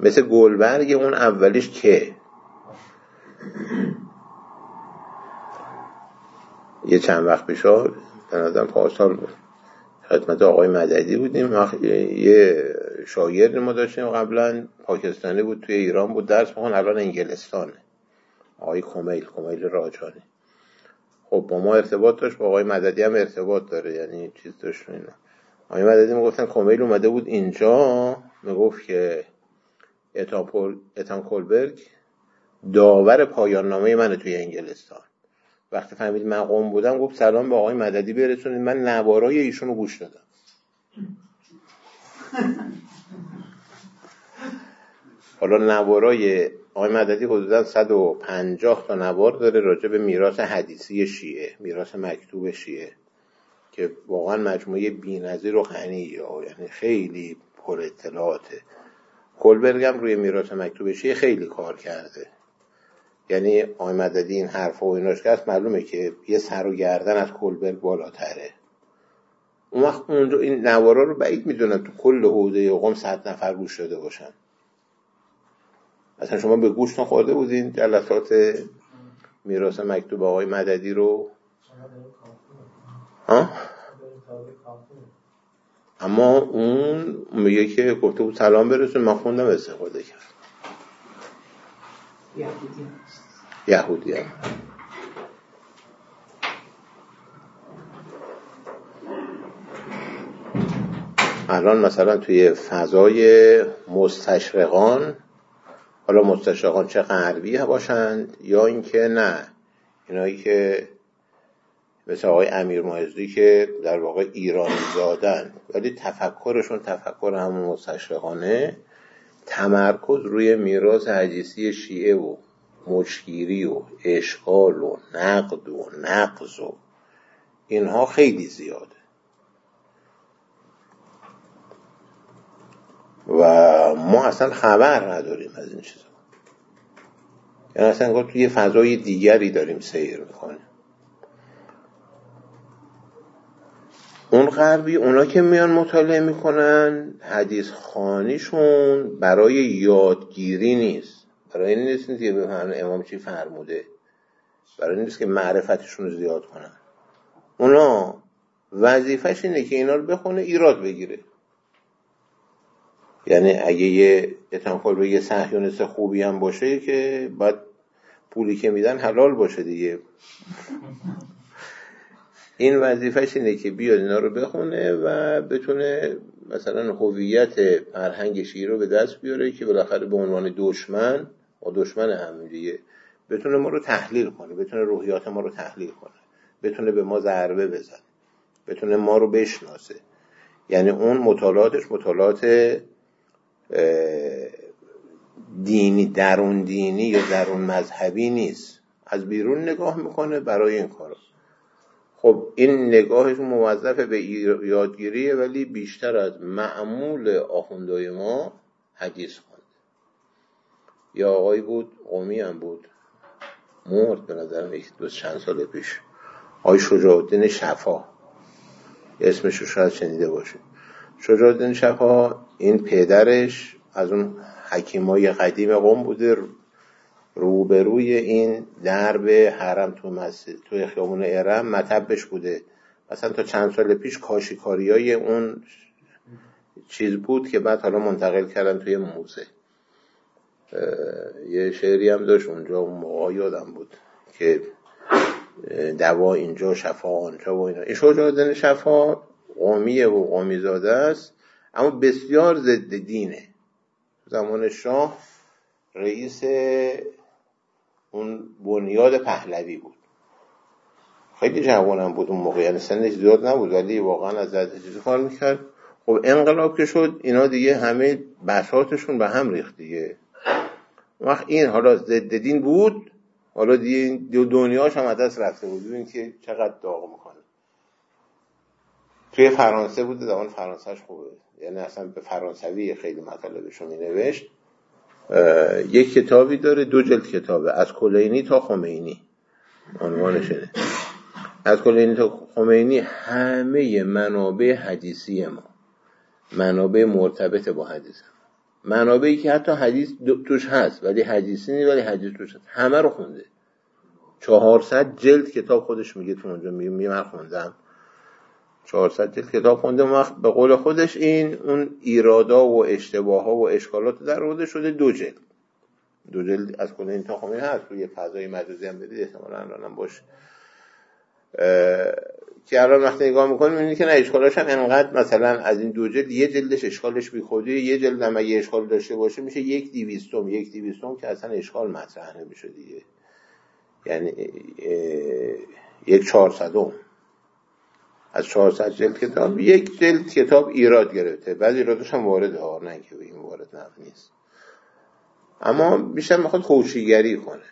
مثل گلبرگ اون اولیش که. یه چند وقت به نظرم پاسال بود. خدمت آقای مددی بودیم. یه شاگرد ما داشتیم قبلا پاکستانی بود توی ایران بود درس میخون الان انگلستانه. آقای کمیل کمیل راجانی. خب با ما ارتباط داشت با آقای مددی هم ارتباط داره یعنی چیز داشت اینا. آقای مددی می‌گفتن کمیل اومده بود اینجا می‌گفت که اتان کولبرگ داور پایان نامه منه توی انگلستان. وقتی فهمید من قوم بودم گفت سلام به آقای مددی برسونید. من نوارای ایشون رو گوش دادم. حالا نوارای آقای مددی حدودا 150 تا نوار داره راجع به میراث حدیثی شیعه میراث مکتوب شیعه که واقعا مجموعه بی‌نظیر و غنی یعنی خیلی پر اطلاعاته. کلبرگ هم روی میراث مکتوب شیعه خیلی کار کرده. یعنی آقای مددی این حرف و ایناش که معلومه که یه سر و گردن از کلبرگ بالاتره. اون وقت اونجا این نوارا رو بعید می‌دونن تو کل حوزه قوم صد نفر گوش داده باشن. اصلا شما به گوشتون خورده بودین جلسات میراث مکتوب آقای مددی رو. ها؟ اما اون میگه که گفته بود سلام برسون. من خوندم استفاده کرد. یهودی هم. الان مثلا توی فضای مستشرقان حالا مستشرقان چه غربی باشند یا اینکه نه اینایی که مثل آقای امیر معزی که در واقع ایرانی زادن. ولی تفکرشون تفکر همون مستشرقانه تمرکز روی میراث حدیثی شیعه و مشگیری و اشغال و نقد و نقض و اینها خیلی زیاده. و ما اصلا خبر نداریم از این چیزا. یعنی اصلا توی فضای دیگری داریم سیر می‌کنیم. اون غربی اونا که میان مطالعه می‌کنن حدیث خانیشون برای یادگیری نیست. برای این نیست که بفهمن امام چی فرموده. برای این نیست که معرفتشون رو زیاد کنن. اونا وظیفش اینه که اینا رو بخونه ایراد بگیره. یعنی اگه یه اتنکل به یه صهیونست خوبی هم باشه که باید پولی که میدن حلال باشه دیگه. این وظیفش اینه که بیاد اینا رو بخونه و بتونه مثلا هویت فرهنگ شیعی رو به دست بیاره که بالاخره به عنوان دشمن و دشمن هم دیگه بتونه ما رو تحلیل کنه بتونه روحیات ما رو تحلیل کنه بتونه به ما ضربه بزنه بتونه ما رو بشناسه. یعنی اون مطالعاتش مطالعات دینی درون دینی یا درون مذهبی نیست. از بیرون نگاه می‌کنه برای این کارو خب این نگاهش موظف به یادگیریه ولی بیشتر از معمول آخوندهای ما حدیث خونده یا آقای بود قومی هم بود مرد به نظرم یک دو چند سال پیش. آقای شجاع شفا اسمش رو شاید شنیده باشید. شجاع شفا این پدرش از اون حکیمای قدیم قوم بوده روبروی این درب حرم تو مسجد توی خیابون ارم مطبش بوده. مثلا تا چند سال پیش کاشیکاری های اون چیز بود که بعد حالا منتقل کردن توی موزه. یه شعری هم داشت اونجا اون موقع یادم بود که دوا اینجا شفا آنجا و اینا. این شجاع شفا قومیه و قومی زاده است اما بسیار ضد دینه. زمان شاه رئیس اون بنیاد پهلوی بود. خیلی جوانم بود اون موقع یعنی سنش زیاد نبود ولی واقعا از ذات چیزی کار می‌کرد. خب انقلاب که شد اینا دیگه همه بساطشون به هم ریخت دیگه. وقت این حالا ضد دین بود حالا دیگه دنیاش هم از دست رفته بود. ببین که چقدر داغ می‌کنه. توی فرانسه بود زمان فرانسهش خوبه. یعنی اصلا به فرانسوی خیلی مطالبشو می نوشت یک کتابی داره دو جلد کتابه از کلینی تا خمینی. عنوانشه از کلینی تا خمینی همه منابع حدیثی ما. منابع مرتبط با حدیث. منابعی که حتی حدیث توش هست ولی حدیثی نیست ولی حدیث توش هست. همه رو خونده. 400 جلد کتاب خودش میگه تو اونجا میگه من خوندم. 400 جلد کتاب خونده. وقت به قول خودش این اون ایرادا و اشتباه ها و اشکالات در روده شده دو جلد. دو جلد از کل این تا خمینی هست؟ روی فضای مجازی هم بدید احتمالا الان باشه. که الان وقتی نگاه می‌کنیم می‌بینید که نه اشکالاش هم انقدر مثلا از این دو جلد یه جلدش اشکالش بی خودی یه جلد هم اگه اشکال داشته باشه میشه یک دیویستم یک دیویستم که اصلا اشکال مطرح نمیشه دیگه. یعنی یک چهارصدم. از 400 جلد کتاب یک جلد کتاب ایراد گرفته. بعد ایرادش هم وارد ها نه که این وارد نه نیست. اما بیشتر می‌خواد خوشیگری کنه.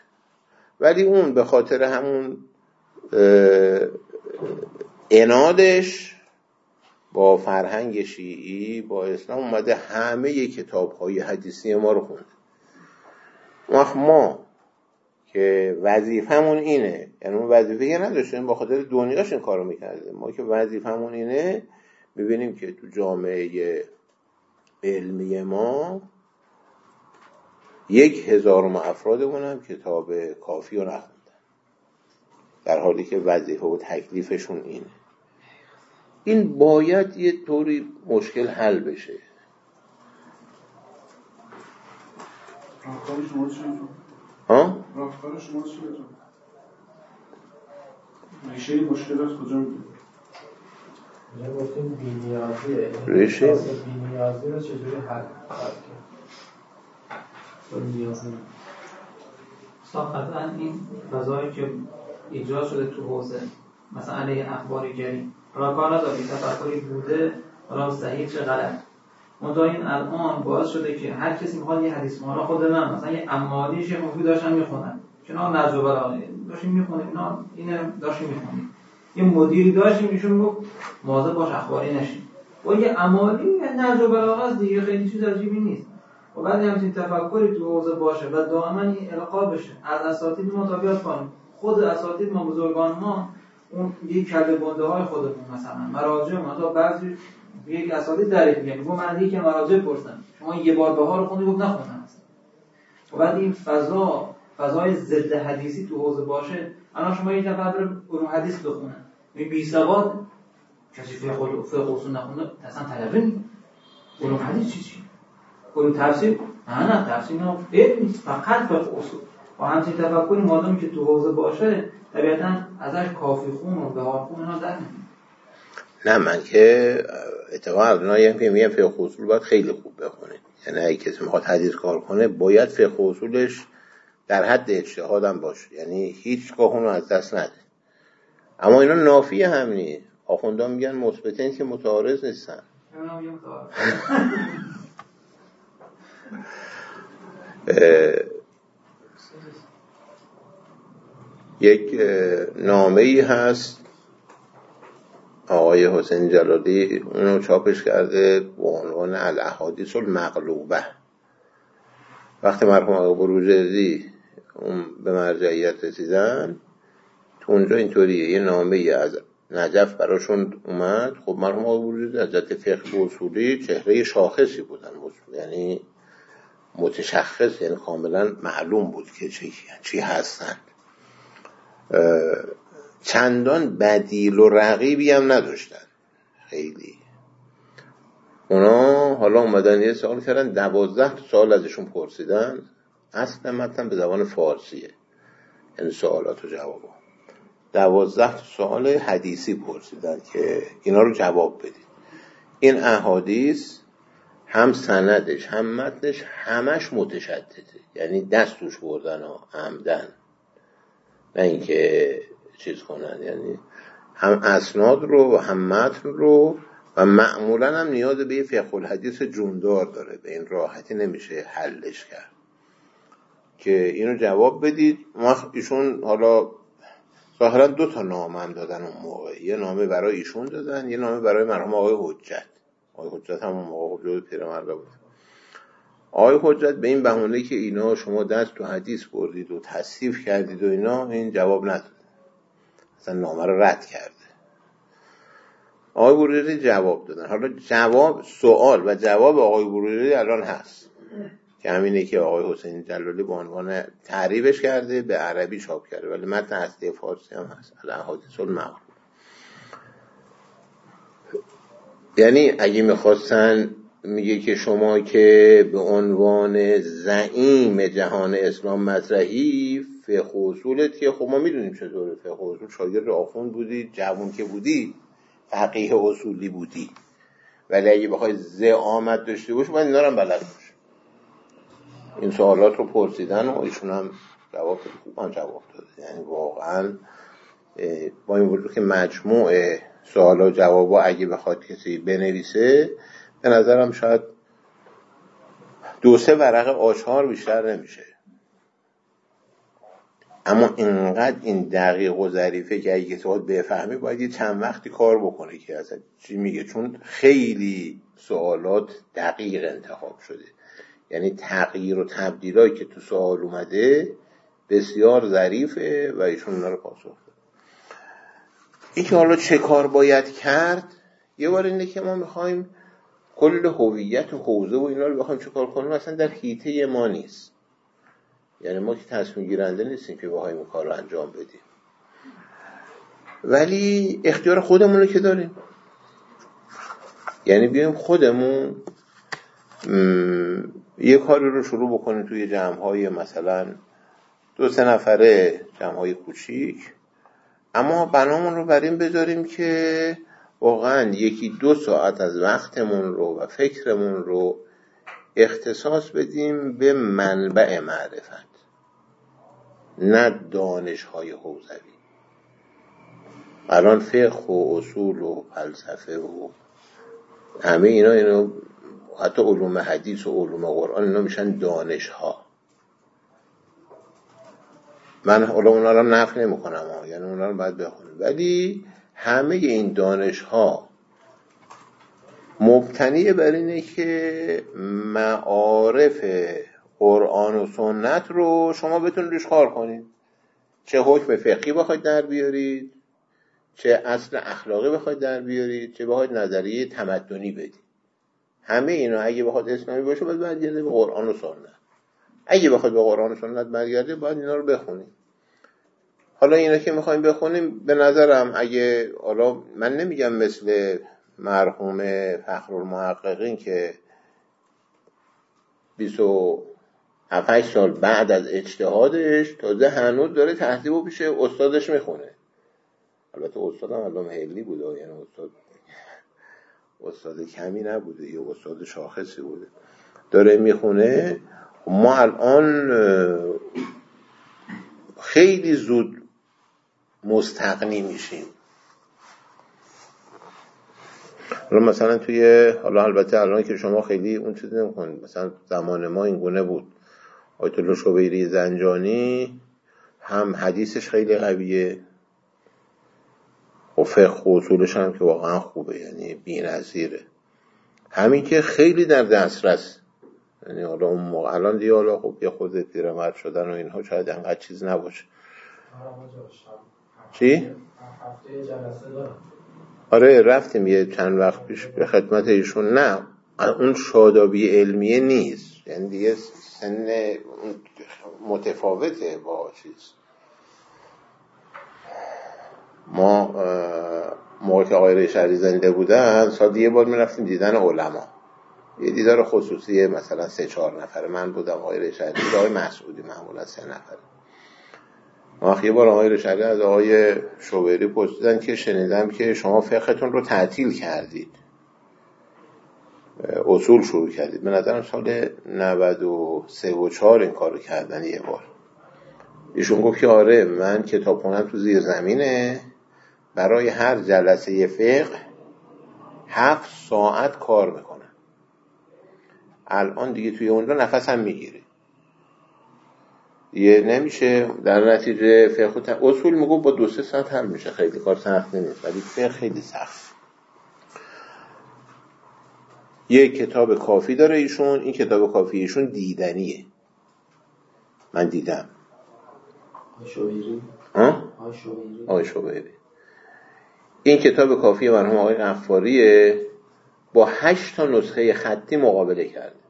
ولی اون به خاطر همون انادش با فرهنگ شیعی با اسلام اومده همه کتاب های حدیثی ما رو خونده. ما که وظیفمون اینه. یعنی اون وظیفه که نداشتیم با خاطر دنیاش این کارو می‌کرده ما که وظیفمون اینه ببینیم که تو جامعه علمی ما یک هزارم افرادمون هم کتاب کافی رو نخوندن. در حالی که وظیفه و تکلیفشون اینه. این باید یه طوری مشکل حل بشه. ها؟ راهکار شما ریشه مشکلات کجا گفتیم بینیازیه. ریشه بینیازی رو چجوری حل کرد این فضایی که ایجاد شده تو حوزه مثلا علیه اخباری جری راکار نداری تفکری بوده را صحیح چه غلط منتها این الان باعث شده که هر کسی می‌خواد یه حدیث مالا خود من مثلا یه امالی شیخ مفید داشتن می‌خونن. چون نجو بلاغه داشتیم می‌خونیم. اینا اینه داشتیم می‌خونیم. یه مدیری داشتیم ایشون گفت مواظب باش اخباری نشین. و یه امالی نجو بلاغه از دیگه خیلی چیز عجیبی نیست. و بعد همچین تفکری تو حوزه باشه و دائما این القا بشه. از اساتید ما کنیم خود اساتید ما بزرگان ما اون یک کله بنده های خودمون مثلا مراجع ما. تا بعضی یک اساتید در میگه میگه من یک مراجع پرسن شما یه بار بهار خوندی گفت نخوندم و بعد این فضا فضای ضد حدیثی تو حوزه باشه. الان شما یک نفر بره علوم حدیث بخونه. این بی سواد کسی فقه فقه اصول نخونده اصلا طلبه نیست. علوم حدیث چی چی؟ علوم تفسیر؟ نه نه تفسیر نه. علم نیست فقط فقه اصول با همچین تفکری مادامی که تو حوزه باشه طبیعتا ازش کافی خون و بهار خون اینا در نه من که اتفاقا اونایی هم که میگم فقه اصول باید خیلی خوب بخونید یعنی اگه کسی می‌خواد حدیث کار کنه باید فقه اصولش در حد اجتهادم باشه. یعنی هیچ گاه اونو از دست نده. اما اینا نافی هم نیست آخوندان میگن مثبتین که متعارض نیستن. [LAUGHS] یک نامه ای هست آقای حسین جلالی اونو چاپش کرده به عنوان الاحادیث المغلوبه. وقتی مرحوم آقای بروجردی به مرجعیت رسیدن تو اونجا اینطوریه یه نامه از نجف براشون اومد. خب مرحوم آقای بروجردی از جهت فقه اصولی چهره شاخصی بودن. یعنی متشخص یعنی کاملا معلوم بود که چی, چی هستن. چندان بدیل و رقیبی هم نداشتن. خیلی. اونا حالا اومدن یه سوال کردن دوازده سال ازشون پرسیدن. اصل متن به زبان فارسیه. یعنی سوالات و جواب دوازده سال حدیثی پرسیدن که اینا رو جواب بدید. این احادیث هم سندش هم متنش همش متشدده. یعنی دست توش بردن و عمدن. نه اینکه چیز کنن. یعنی هم اسناد رو و هم متن رو و معمولا هم نیاز به یه فقه الحدیث جوندار داره. به این راحتی نمیشه حلش کرد. که اینو جواب بدید. ما ایشون حالا ظاهرا دو تا نامه هم دادن اون موقع. یه نامه برای ایشون دادن یه نامه برای مرحوم آقای حجت. آقای حجت هم اون موقع حجت پیرمرد بود. آقای حجت به این بهونه که اینا شما دست تو حدیث بردید و تصیف کردید و اینا این جواب نداد. اصلا نامه رو رد کرده. آقای بروجردی جواب دادن. حالا جواب سوال و جواب آقای بروجردی الان هست. که همینه که آقای حسین جلالی به عنوان تعریفش کرده به عربی چاپ کرده. ولی متن هسته فارسی هم هست. الاحادیث المغلوب یعنی اگه می‌خواستن میگه که شما که به عنوان زعیم جهان اسلام مطرحی فقه اصولت که خب ما می‌دونیم چطوره فقه اصول. شاگرد آخوند بودی جوون که بودی فقیه اصولی بودی. ولی اگه بخوای آمد داشته باش من اینا بلد باش این سوالات رو پرسیدن و ایشون هم جواب خوب هم جواب داده. یعنی واقعا با این وجود که مجموع سوال و جواب اگه بخواد کسی بنویسه به نظرم شاید دو سه ورق آچار بیشتر نمیشه. اما اینقدر این دقیق و ظریفه که اگه کسی بفهمی باید یه چند وقتی کار بکنه که اصلا چی میگه. چون خیلی سوالات دقیق انتخاب شده. یعنی تغییر و تبدیلایی که تو سوال اومده بسیار ظریفه و ایشون رو پاسخ داد این که حالا چه کار باید کرد یه بار اینه که ما می‌خوایم کل هویت و حوزه و اینا رو بخوایم چه کار کنیم اصلا در حیطه ما نیست. یعنی ما که تصمیم گیرنده نیستیم که این کار رو انجام بدیم. ولی اختیار خودمون رو که داریم. یعنی بیایم خودمون یه کاری رو شروع بکنیم توی جمع های مثلا دو سه نفره جمع های کوچیک. اما بنامون رو بر این بذاریم که واقعا یکی دو ساعت از وقتمون رو و فکرمون رو اختصاص بدیم به منبع معرفت نه دانش های حوزوی. الان فقه و اصول و فلسفه و همه اینا اینا حتی علوم حدیث و علوم قرآن اینا میشن دانش ها من حالا اونا رو نفی نمی کنم یعنی اونا رو باید بخونیم. ولی همه این دانش ها مبتنی بر اینه که معارف قرآن و سنت رو شما بتونید روش کار کنید. چه حکم فقهی بخواید در بیارید چه اصل اخلاقی بخواید در بیارید چه بخواید نظریه تمدنی بدید. همه اینا اگه بخواد اسلامی باشه باید برگرده به قرآن و سنت. اگه بخواد به قرآن و سنت برگرده باید اینا رو بخونیم حالا اینا که می‌خوایم بخونیم به نظرم اگه حالا من نمیگم مثل مرحوم فخر المحققین که 27 سال بعد از اجتهادش تازه هنوز داره تحضیب و پیش استادش می‌خونه. البته استادم الان حلی بوده یعنی استاد استاد کمی نبوده یا استاد شاخصی بوده. داره می‌خونه. ما الان خیلی زود مستقنی میشیم. حالا مثلا توی حالا البته الان که شما خیلی اون چیزی نمی‌کنید. مثلا زمان ما این گونه بود. آیت الله شبیری زنجانی هم حدیثش خیلی قویه. و فقه و اصولش هم که واقعا خوبه یعنی بی‌نظیره. همین که خیلی در دسترس. یعنی حالا اون موقع الان دیگه حالا خب یه خود پیرمرد شدن و اینها شاید انقدر چیز نباشه. چی؟ هفته جلسه دارم. آره رفتیم یه چند وقت پیش به خدمت ایشون. نه اون شادابی علمیه نیست. یعنی دیگه سن متفاوته با چیز. ما موقع که آقای ریشهری زنده بودن سال یه بار می‌رفتیم دیدن علما. یه دیدار خصوصی مثلا سه چهار نفره من بودم آقای ریشهری آقای مسعودی معمولا سه نفره وقت یه بار آقای رشدی از آقای شوبری پرسیدن که شنیدم که شما فقهتون رو تعطیل کردید. اصول شروع کردید. به نظرم سال 93 و 4 این کارو کردن یه بار. ایشون گفت که آره من کتابخونم تو زیر زمینه. برای هر جلسه فقه هفت ساعت کار می‌کنم. الان دیگه توی اون نفسم می‌گیره. یه نمیشه. در نتیجه فقه اصول میگو با دو سه ساعت حل میشه. خیلی کار سخت نیست ولی فقه خیلی سخت. یه کتاب کافی داره ایشون. این کتاب کافی ایشون دیدنیه. من دیدم. آقای شبیری این کتاب کافی مرحوم آقای غفاریه. با هشت تا نسخه خطی مقابله کرده.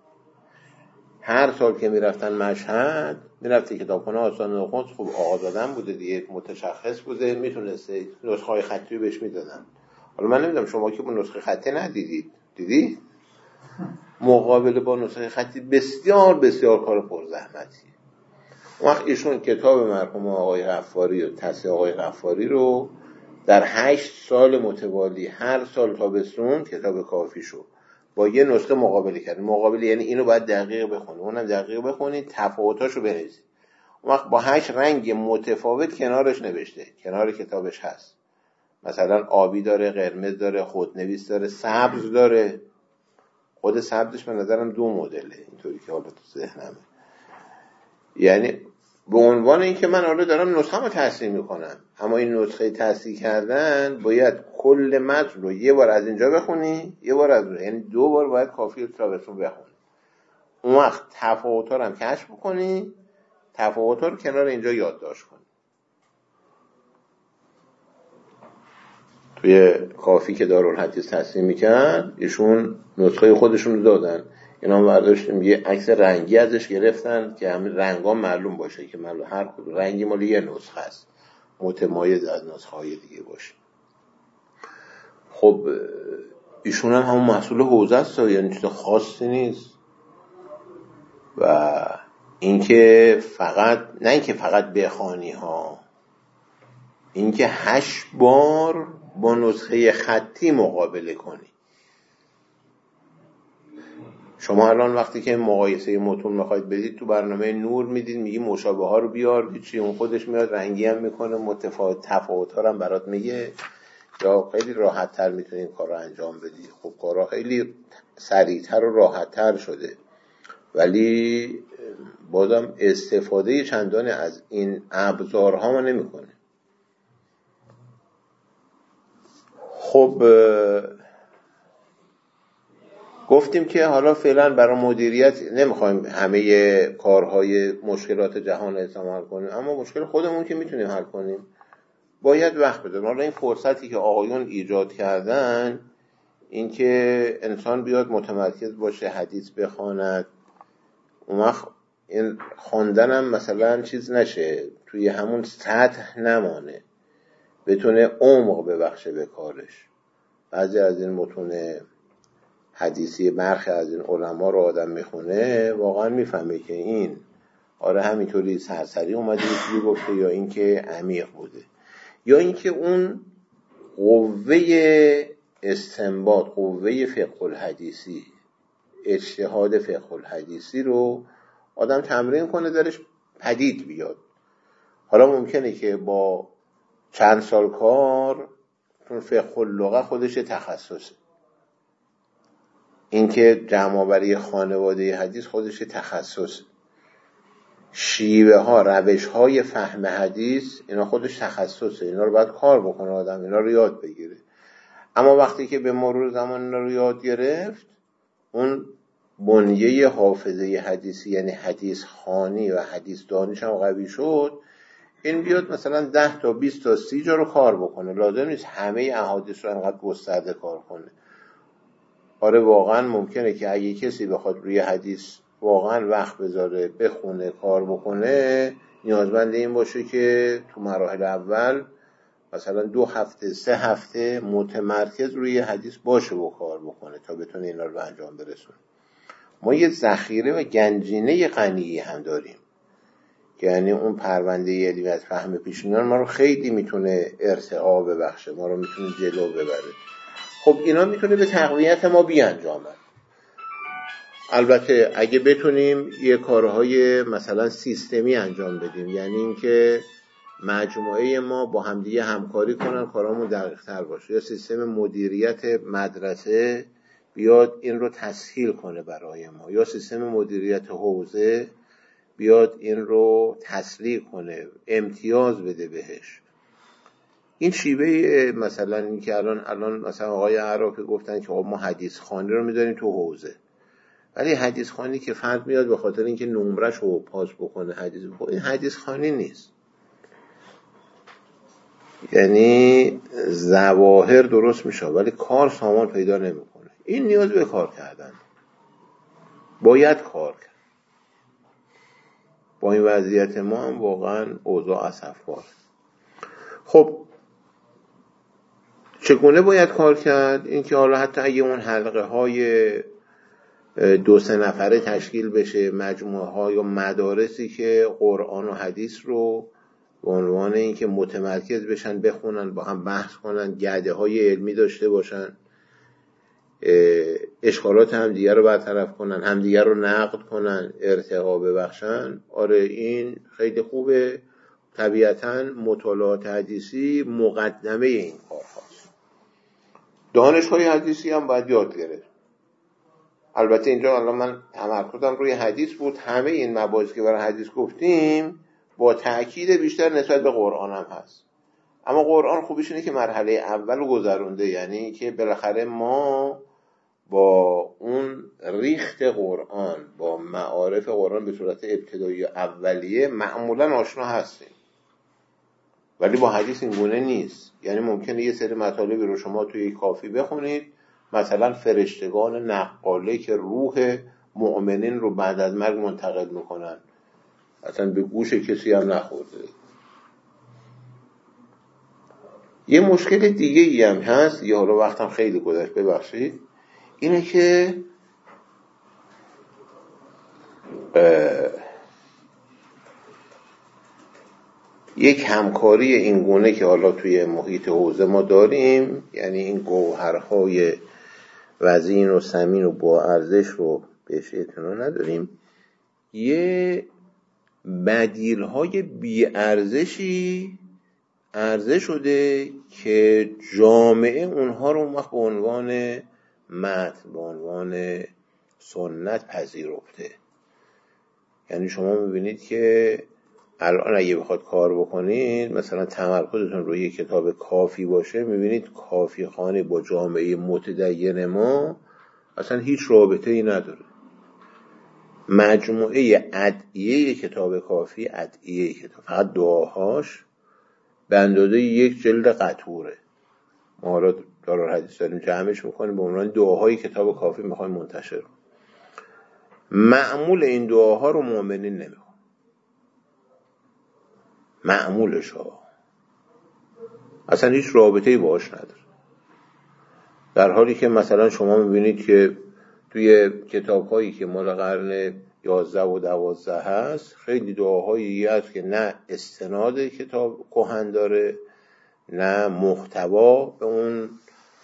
هر سال که می‌رفتن مشهد می‌رفتی کتابخونه آسان قدس خب آقا دادن بوده دیگه متشخص بوده می‌تونسته نسخه های خطی بهش می‌دادن. حالا من نمی‌دونم شما که با نسخه خطی ندیدید. دیدی مقابله با نسخه خطی بسیار بسیار کار پرزحمتی. وقت ایشون کتاب مرحوم آقای غفاری و تصحیح آقای غفاری رو در هشت سال متوالی هر سال تابستون کتاب کافی شد. با یه نسخه مقابله کرد مقابله یعنی اینو باید دقیق بخونید اونم دقیق بخونید تفاوتاشو بنویسید اون وقت با هشت رنگ متفاوت کنارش نوشته. کنار کتابش هست. مثلا آبی داره قرمز داره خودنویس داره سبز داره. خود سبزش به نظرم دو مدله. اینطوری که حالا تو ذهنمه. یعنی به عنوان اینکه من حالا دارم نسخه رو تحصیل می‌کنم. اما این نسخه تحصیل کردن باید کل متن رو یه بار از اینجا بخونی یه بار از یعنی دو بار باید کافی رو تابستون بخونی. اون وقت تفاوت هم کشف بکنی تفاوت رو کنار اینجا یادداشت کنی. توی کافی که دارالحدیث تصمیم می‌کرد ایشون نسخه خودشون رو دادن. اینا برداشتیم. یه عکس رنگی ازش گرفتن که همین رنگا معلوم باشه که معلوم هر رنگی مال یه نسخه است. متمایز از نسخه های دیگه باشه. خب ایشون هم همون مسئول حوزه است. یعنی چیز خاصی نیست. و اینکه فقط نه اینکه فقط بخوانی ها اینکه هشت بار با نسخه خطی مقابله کنی شما الان وقتی که مقایسه متون می‌خواید بدید تو برنامه نور می‌دید میگی مشابه ها رو بیار چی اون خودش میاد رنگی هم می‌کنه متفاوت تفاوت ها هم برات میگه. یا خیلی راحت تر می‌تونی این کار رو انجام بدی. خب کارا خیلی سریعتر و راحت تر شده. ولی بازم استفاده چندان از این ابزارها ما نمی‌کنه. خب گفتیم که حالا فعلا برای مدیریت نمی‌خوایم همه کارهای مشکلات جهان استعمال کنیم اما مشکل خودمون که می‌تونیم حل کنیم. باید وقت بده. حالا این فرصتی که آقایون ایجاد کردن اینکه انسان بیاد متمرکز باشه حدیث بخواند. اون وقت این خوندنم مثلا چیز نشه. توی همون سطح نمانه. بتونه عمق ببخشه به کارش. بعضی از این متون حدیثی برخی از این علما رو آدم می‌خونه واقعا می‌فهمه که این آره همینطوری سرسری اومده یکی گفته یا اینکه عمیق بوده. یا اینکه اون قوه استنباط قوه فقه الحدیثی اجتهاد فقه الحدیثی رو آدم تمرین کنه درش پدید بیاد. حالا ممکنه که با چند سال کار چون فقه اللغه خودش تخصصه. اینکه جمع خانواده حدیث خودش تخصص. شیوه ها روش های فهم حدیث اینا خودش تخصصه. اینا رو باید کار بکنه آدم اینا رو یاد بگیره. اما وقتی که به مرور زمان اینا رو یاد گرفت اون بنیه حافظه حدیثی یعنی حدیث خانی و حدیث دانش هم قوی شد این بیاد مثلا ده تا 20 تا سی جا رو کار بکنه. لازم نیست همه احادیث رو انقدر گسترده کار کنه. آره واقعا ممکنه که اگه کسی بخواد روی حدیث واقعا وقت بذاره بخونه کار بکنه نیازمند این باشه که تو مراحل اول مثلا دو هفته سه هفته متمرکز روی حدیث باشه و کار بکنه تا بتونه اینا رو انجام برسونه. ما یه ذخیره و گنجینه غنی هم داریم. یعنی اون پرونده علمی از فهم پیشینیان ما رو خیلی می‌تونه ارتعا ببخشه ما رو می‌تونه جلو ببره. خب اینا می‌تونه به تقویت ما بیانجامد. البته اگه بتونیم یه کارهای مثلا سیستمی انجام بدیم یعنی اینکه مجموعه ما با همدیگه همکاری کنن کارامون دقیق تر باشه. یا سیستم مدیریت مدرسه بیاد این رو تسهیل کنه برای ما. یا سیستم مدیریت حوزه بیاد این رو تسلیح کنه امتیاز بده بهش. این شیوه مثلا این که الان الان مثلا آقای عراقی گفتن که خب ما حدیث خانی رو میداریم تو حوزه. ولی حدیث خانی که فرد میاد به خاطر اینکه نمرش رو پاس بکنه حدیث بکنه این حدیث خانی نیست. یعنی زواهر درست میشه ولی کار سامان پیدا نمی‌کنه. این نیاز به کار کردن. باید کار کرد. با این وضعیت ما هم واقعا اوضاع اصفبار خب چگونه باید کار کرد؟ اینکه حالا حتی اگه اون حلقه های دو سه نفره تشکیل بشه مجموعه ها یا مدارسی که قرآن و حدیث رو به عنوان اینکه متمرکز بشن بخونن با هم بحث کنن گده های علمی داشته باشن اشکالات همدیگه رو برطرف کنن همدیگه رو نقد کنن ارتقا ببخشن. آره این خیلی خوبه. طبیعتا مطالعات حدیثی مقدمه این کار هاست دانش های حدیثی هم باید یاد گرفت. البته اینجا الان من تمرکزم روی حدیث بود. همه این مباحثی که برای حدیث گفتیم با تاکید بیشتر نسبت به قرآن هم هست. اما قرآن خوبیش اینه که مرحله اول گذرونده یعنی که بالاخره ما با اون ریخت قرآن با معارف قرآن به صورت ابتدایی اولیه معمولا آشنا هستیم. ولی با حدیث این گونه نیست. یعنی ممکنه یه سری مطالبی رو شما توی کافی بخونید. مثلا فرشتگان نقاله که روح مؤمنین رو بعد از مرگ منتقل می‌کنن. اصلا به گوش کسی هم نخورده. یه مشکل دیگه ای هم هست. یا حالا وقتم خیلی گذشت ببخشید. اینه که یک همکاری این گونه که حالا توی محیط حوزه ما داریم یعنی این گوهرهای وزین و سمین و با ارزش رو بهش اعتنا نداریم یه بدیل های بی ارزشی عرضه شده که جامعه اونها رو به عنوان متن به عنوان سنت پذیرفته. یعنی شما می‌بینید که الان اگه بخواد کار بکنید مثلا تمرکزتون روی کتاب کافی باشه می‌بینید کافی خانه با جامعه متدین ما اصلا هیچ رابطه ای نداره. مجموعه ادعیه کتاب کافی ادعیه کتاب فقط دعاهاش به اندازه یک جلد قطوره. ما حالا دارال حدیث داریم جمعش می‌کنیم به عنوان دعاهای کتاب کافی می‌خوایم منتشر معمول این دعاها رو مؤمنین نمی‌خوان. معمولش ها اصلا هیچ رابطه ای باش نداره. در حالی که مثلا شما می‌بینید که توی کتاب هایی که مال قرن یازده و دوازده هست خیلی دعاهایی هست که نه استناد کتاب کهن داره نه محتوا به اون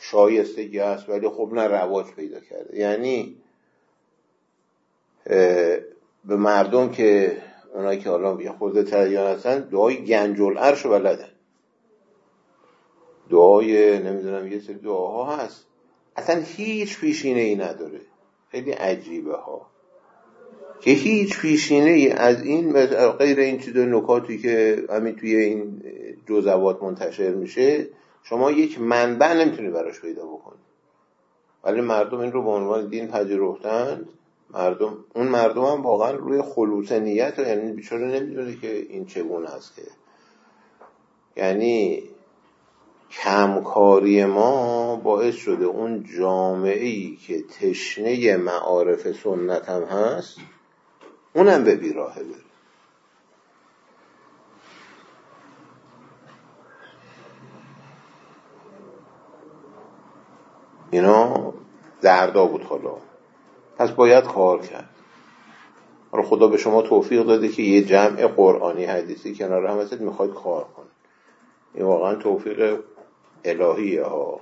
شایستگی هست ولی خب نه رواج پیدا کرده. یعنی به مردم که اونایی که حالا یه خود تریان هستن دعای گنجل عرش بلدن. دعای نمی‌دونم یه سری دعاها هست. اصلا هیچ پیشینه ای نداره. خیلی عجیبه ها که هیچ پیشینه ای از این غیر این چیز نکاتی که همین توی این جزوات منتشر میشه شما یک منبع نمی‌تونی براش پیدا بکنی. ولی مردم این رو به عنوان دین پذیرفتند مردم اون مردم هم واقعا روی خلوص نیت و یعنی بیچاره نمی‌دونه که این چگونه هست که. یعنی کمکاری ما باعث شده اون جامعه ای که تشنه معارف سنت هم هست اونم به بیراهه بره. اینا دردا بود حالا. پس باید کار کرد. رو خدا به شما توفیق داده که یه جمع قرآنی حدیثی کنار هم هستید می‌خواید کار کنید. این واقعا توفیق الهیه ها.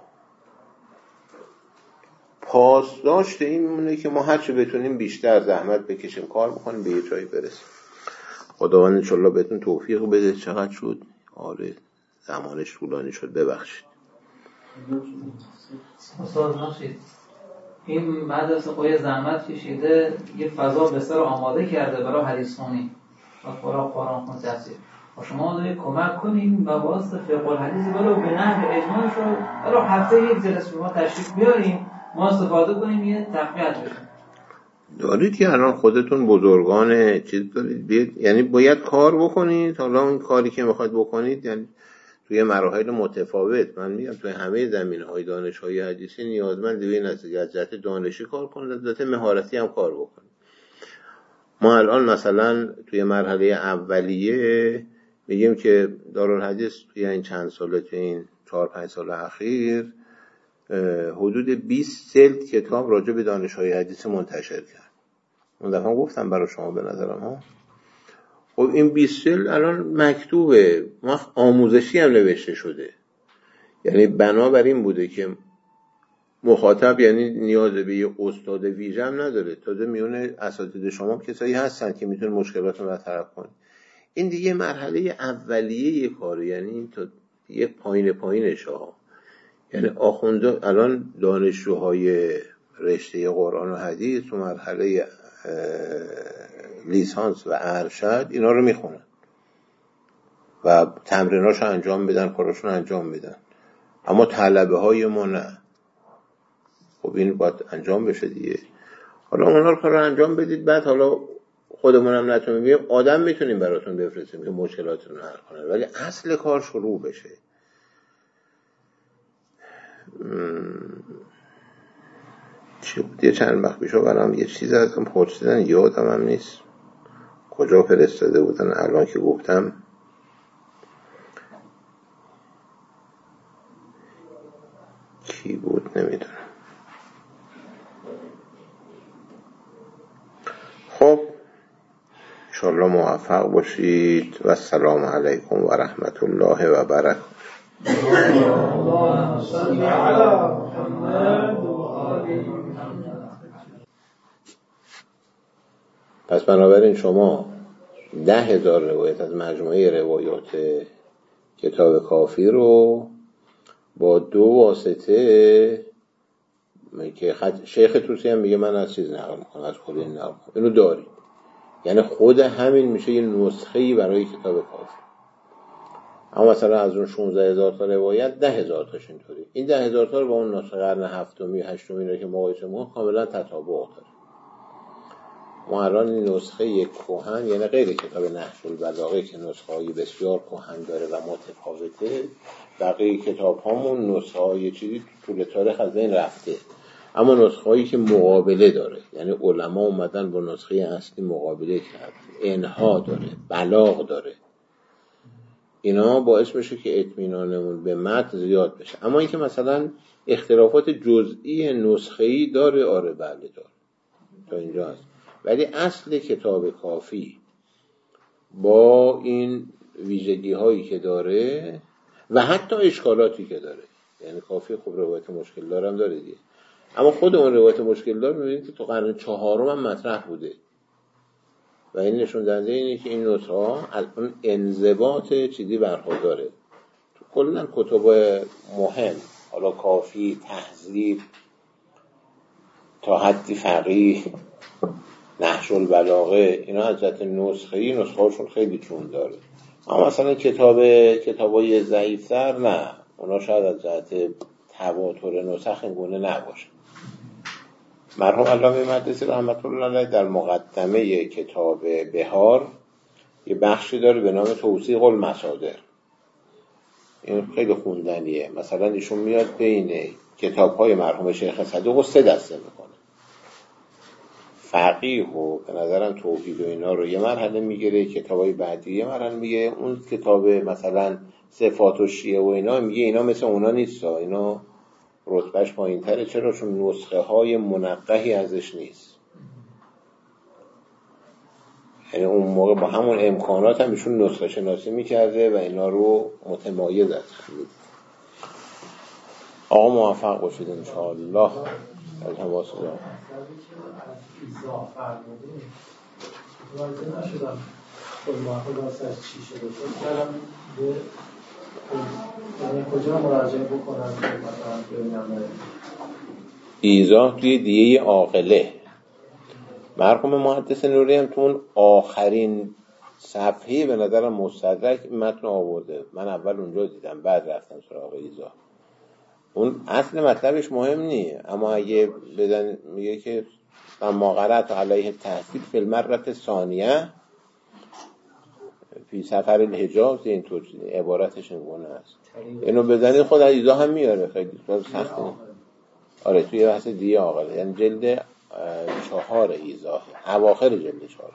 پاسداشت این میمونه که ما هرچه بتونیم بیشتر زحمت بکشیم کار بکنیم به یه جایی برسیم. خداوند انشالله بهتون توفیق بده. چقدر شد؟ آره زمانش طولانی شد. ببخشید. این از قوی زحمت کشیده یه فضا بسر آماده کرده برای حدیث خونی. و قرآن قرآن خون تفسیر. و شما دارید کمک کنیم و واسط فقه الحدیث ولو به نحو اجمالش رو ولو هفته یک جلسه ما تشریف بیاریم ما استفاده کنیم یه تقویت بشیم دارید که الان خودتون بزرگان چیز دارید. یعنی باید کار بکنید. حالا اون کاری که می‌خواید بکنید یعنی توی مراحل متفاوت. من میگم توی همه زمین های دانش های حدیثی نیازمند به این از جهت دانشی کار کنید از جهت مهارتی هم کار بکنید ما الان مثلا توی مرحله اولیه میگیم که دارالحدیث توی این چند ساله توی این چهار پنج سال اخیر حدود 20 سلت کتاب راجع به دانش های حدیث منتشر کرد. اون دفعه گفتم برای شما به نظرم ها؟ خب این 20 سلت الان مکتوبه. آموزشی هم نوشته شده. یعنی بنابر این بوده که مخاطب یعنی نیاز به یه استاد ویژه هم نداره. تازه میونه اساتید شما کسایی هستن که می‌تونه مشکلات رو برطرف کنه این دیگه مرحله اولیه یه کاره. یعنی تا یه پایین پایینش ها. یعنی آخونده الان دانشجوهای رشته قرآن و حدیث تو مرحله لیسانس و ارشد اینا رو می‌خونن. و تمریناش انجام بدن کاراشون انجام بدن. اما طلبه های ما نه. خب این باید انجام بشه دیگه. حالا اونا رو کار انجام بدید بعد حالا خودمون هم نتونیم. آدم می‌تونیم براتون بفرستیم که مشکلاتتون رو حل کنه. ولی اصل کار شروع بشه. چی بود؟ یه چند وقت پیشو برام یه چیز ازم پرسیدن یادم هم نیست. کجا فرستاده بودن؟ الان که گفتم. کی بود نمی‌دونم. خب انشالله موفق باشید و السلام علیکم و رحمت الله و برکاته. پس بنابراین شما ده هزار روایت از مجموعه روایات کتاب کافی رو با دو واسطه که شیخ توسی هم میگه من از چیز نقل می‌کنم از خود این نقل اینو داریم. یعنی خود همین میشه یه نسخه برای کتاب کافی. اما مثلا از اون 16 هزار تا روایت ده هزار تاش اینطوری. این ده هزار تا رو با اون نسخه قرن هفتمی هشتمی رو که مقایسه ما کاملا تطابق داره. ما الان نسخه کهن یعنی غیر کتاب نحش البلاغه که نسخه های بسیار کهن داره و متفاوته بقیه کتاب هامون نسخه های چیزی تو طول تاریخ از این رفته. اما نسخه هایی که مقابله داره یعنی علما اومدن با نسخه اصلی مقابله کرد. انها داره بلاغ داره. اینا باعث میشه که اطمینانمون به متن زیاد بشه. اما اینکه مثلا اختلافات جزئی نسخه ای داره آره بله داره. تا اینجا هست. ولی اصل کتاب کافی با این ویژگی هایی که داره و حتی اشکالاتی که داره. یعنی کافی خوب روایت مشکل دارم داره دیگه. اما خود اون روایت مشکل دار می‌بینید که تو قرن چهارم هم مطرح بوده. و این نشون دهنده اینه که این نسخه ها الان انضباط چیزی برخورداره. تو کلا کتب مهم حالا کافی تهذیب تا حدی فقیه. نحش البلاغه اینا از جهت ای نسخه خیلی چون داره. اما مثلا کتاب کتاب های ضعیفتر نه. اونا شاید از جهت تواتر نسخ این گونه نباشه. مرحوم علامه مدرسی رحمت الله علیه در مقدمه کتاب بهار یه بخشی داره به نام توصیق المصادر. این خیلی خوندنیه. مثلا ایشون میاد بین کتاب های مرحوم شیخ صدوق و سه دسته فقیه و به نظرم توحید و اینا رو یه مرحله می‌گیره کتاب های بعدی یه مرحله میگه اون کتاب مثلا صفات و شیعه و اینا میگه اینا مثل اونا نیست. اینا رتبهش پایین تره چرا؟ چون نسخه های منقهی ازش نیست. یعنی اون موقع با همون امکانات هم ایشون نسخه شناسی می‌کرده و اینا رو متمایز از آقا موفق باشید انشاءالله. از حواس یعنی کجا مراجعه بکنم ایزا توی دیه عاقله مرحوم محدث نوری هم تو اون آخرین صفحه به نظرم مستدرک متن آورده. من اول اونجا دیدم بعد رفتم سراغ ایزا. اون اصل مطلبش مهم نی اما اگه بدن میگه که اما قرأت علیه تحصیل فی المرت ثانیه فی سفر الحجاز اینطور عبارتش این است. اینو بزنید خود ایزا هم میاره. خیلی سخته آره توی بحث دیگه آقا. یعنی جلد چهار ایزاه اواخر جلد چهار.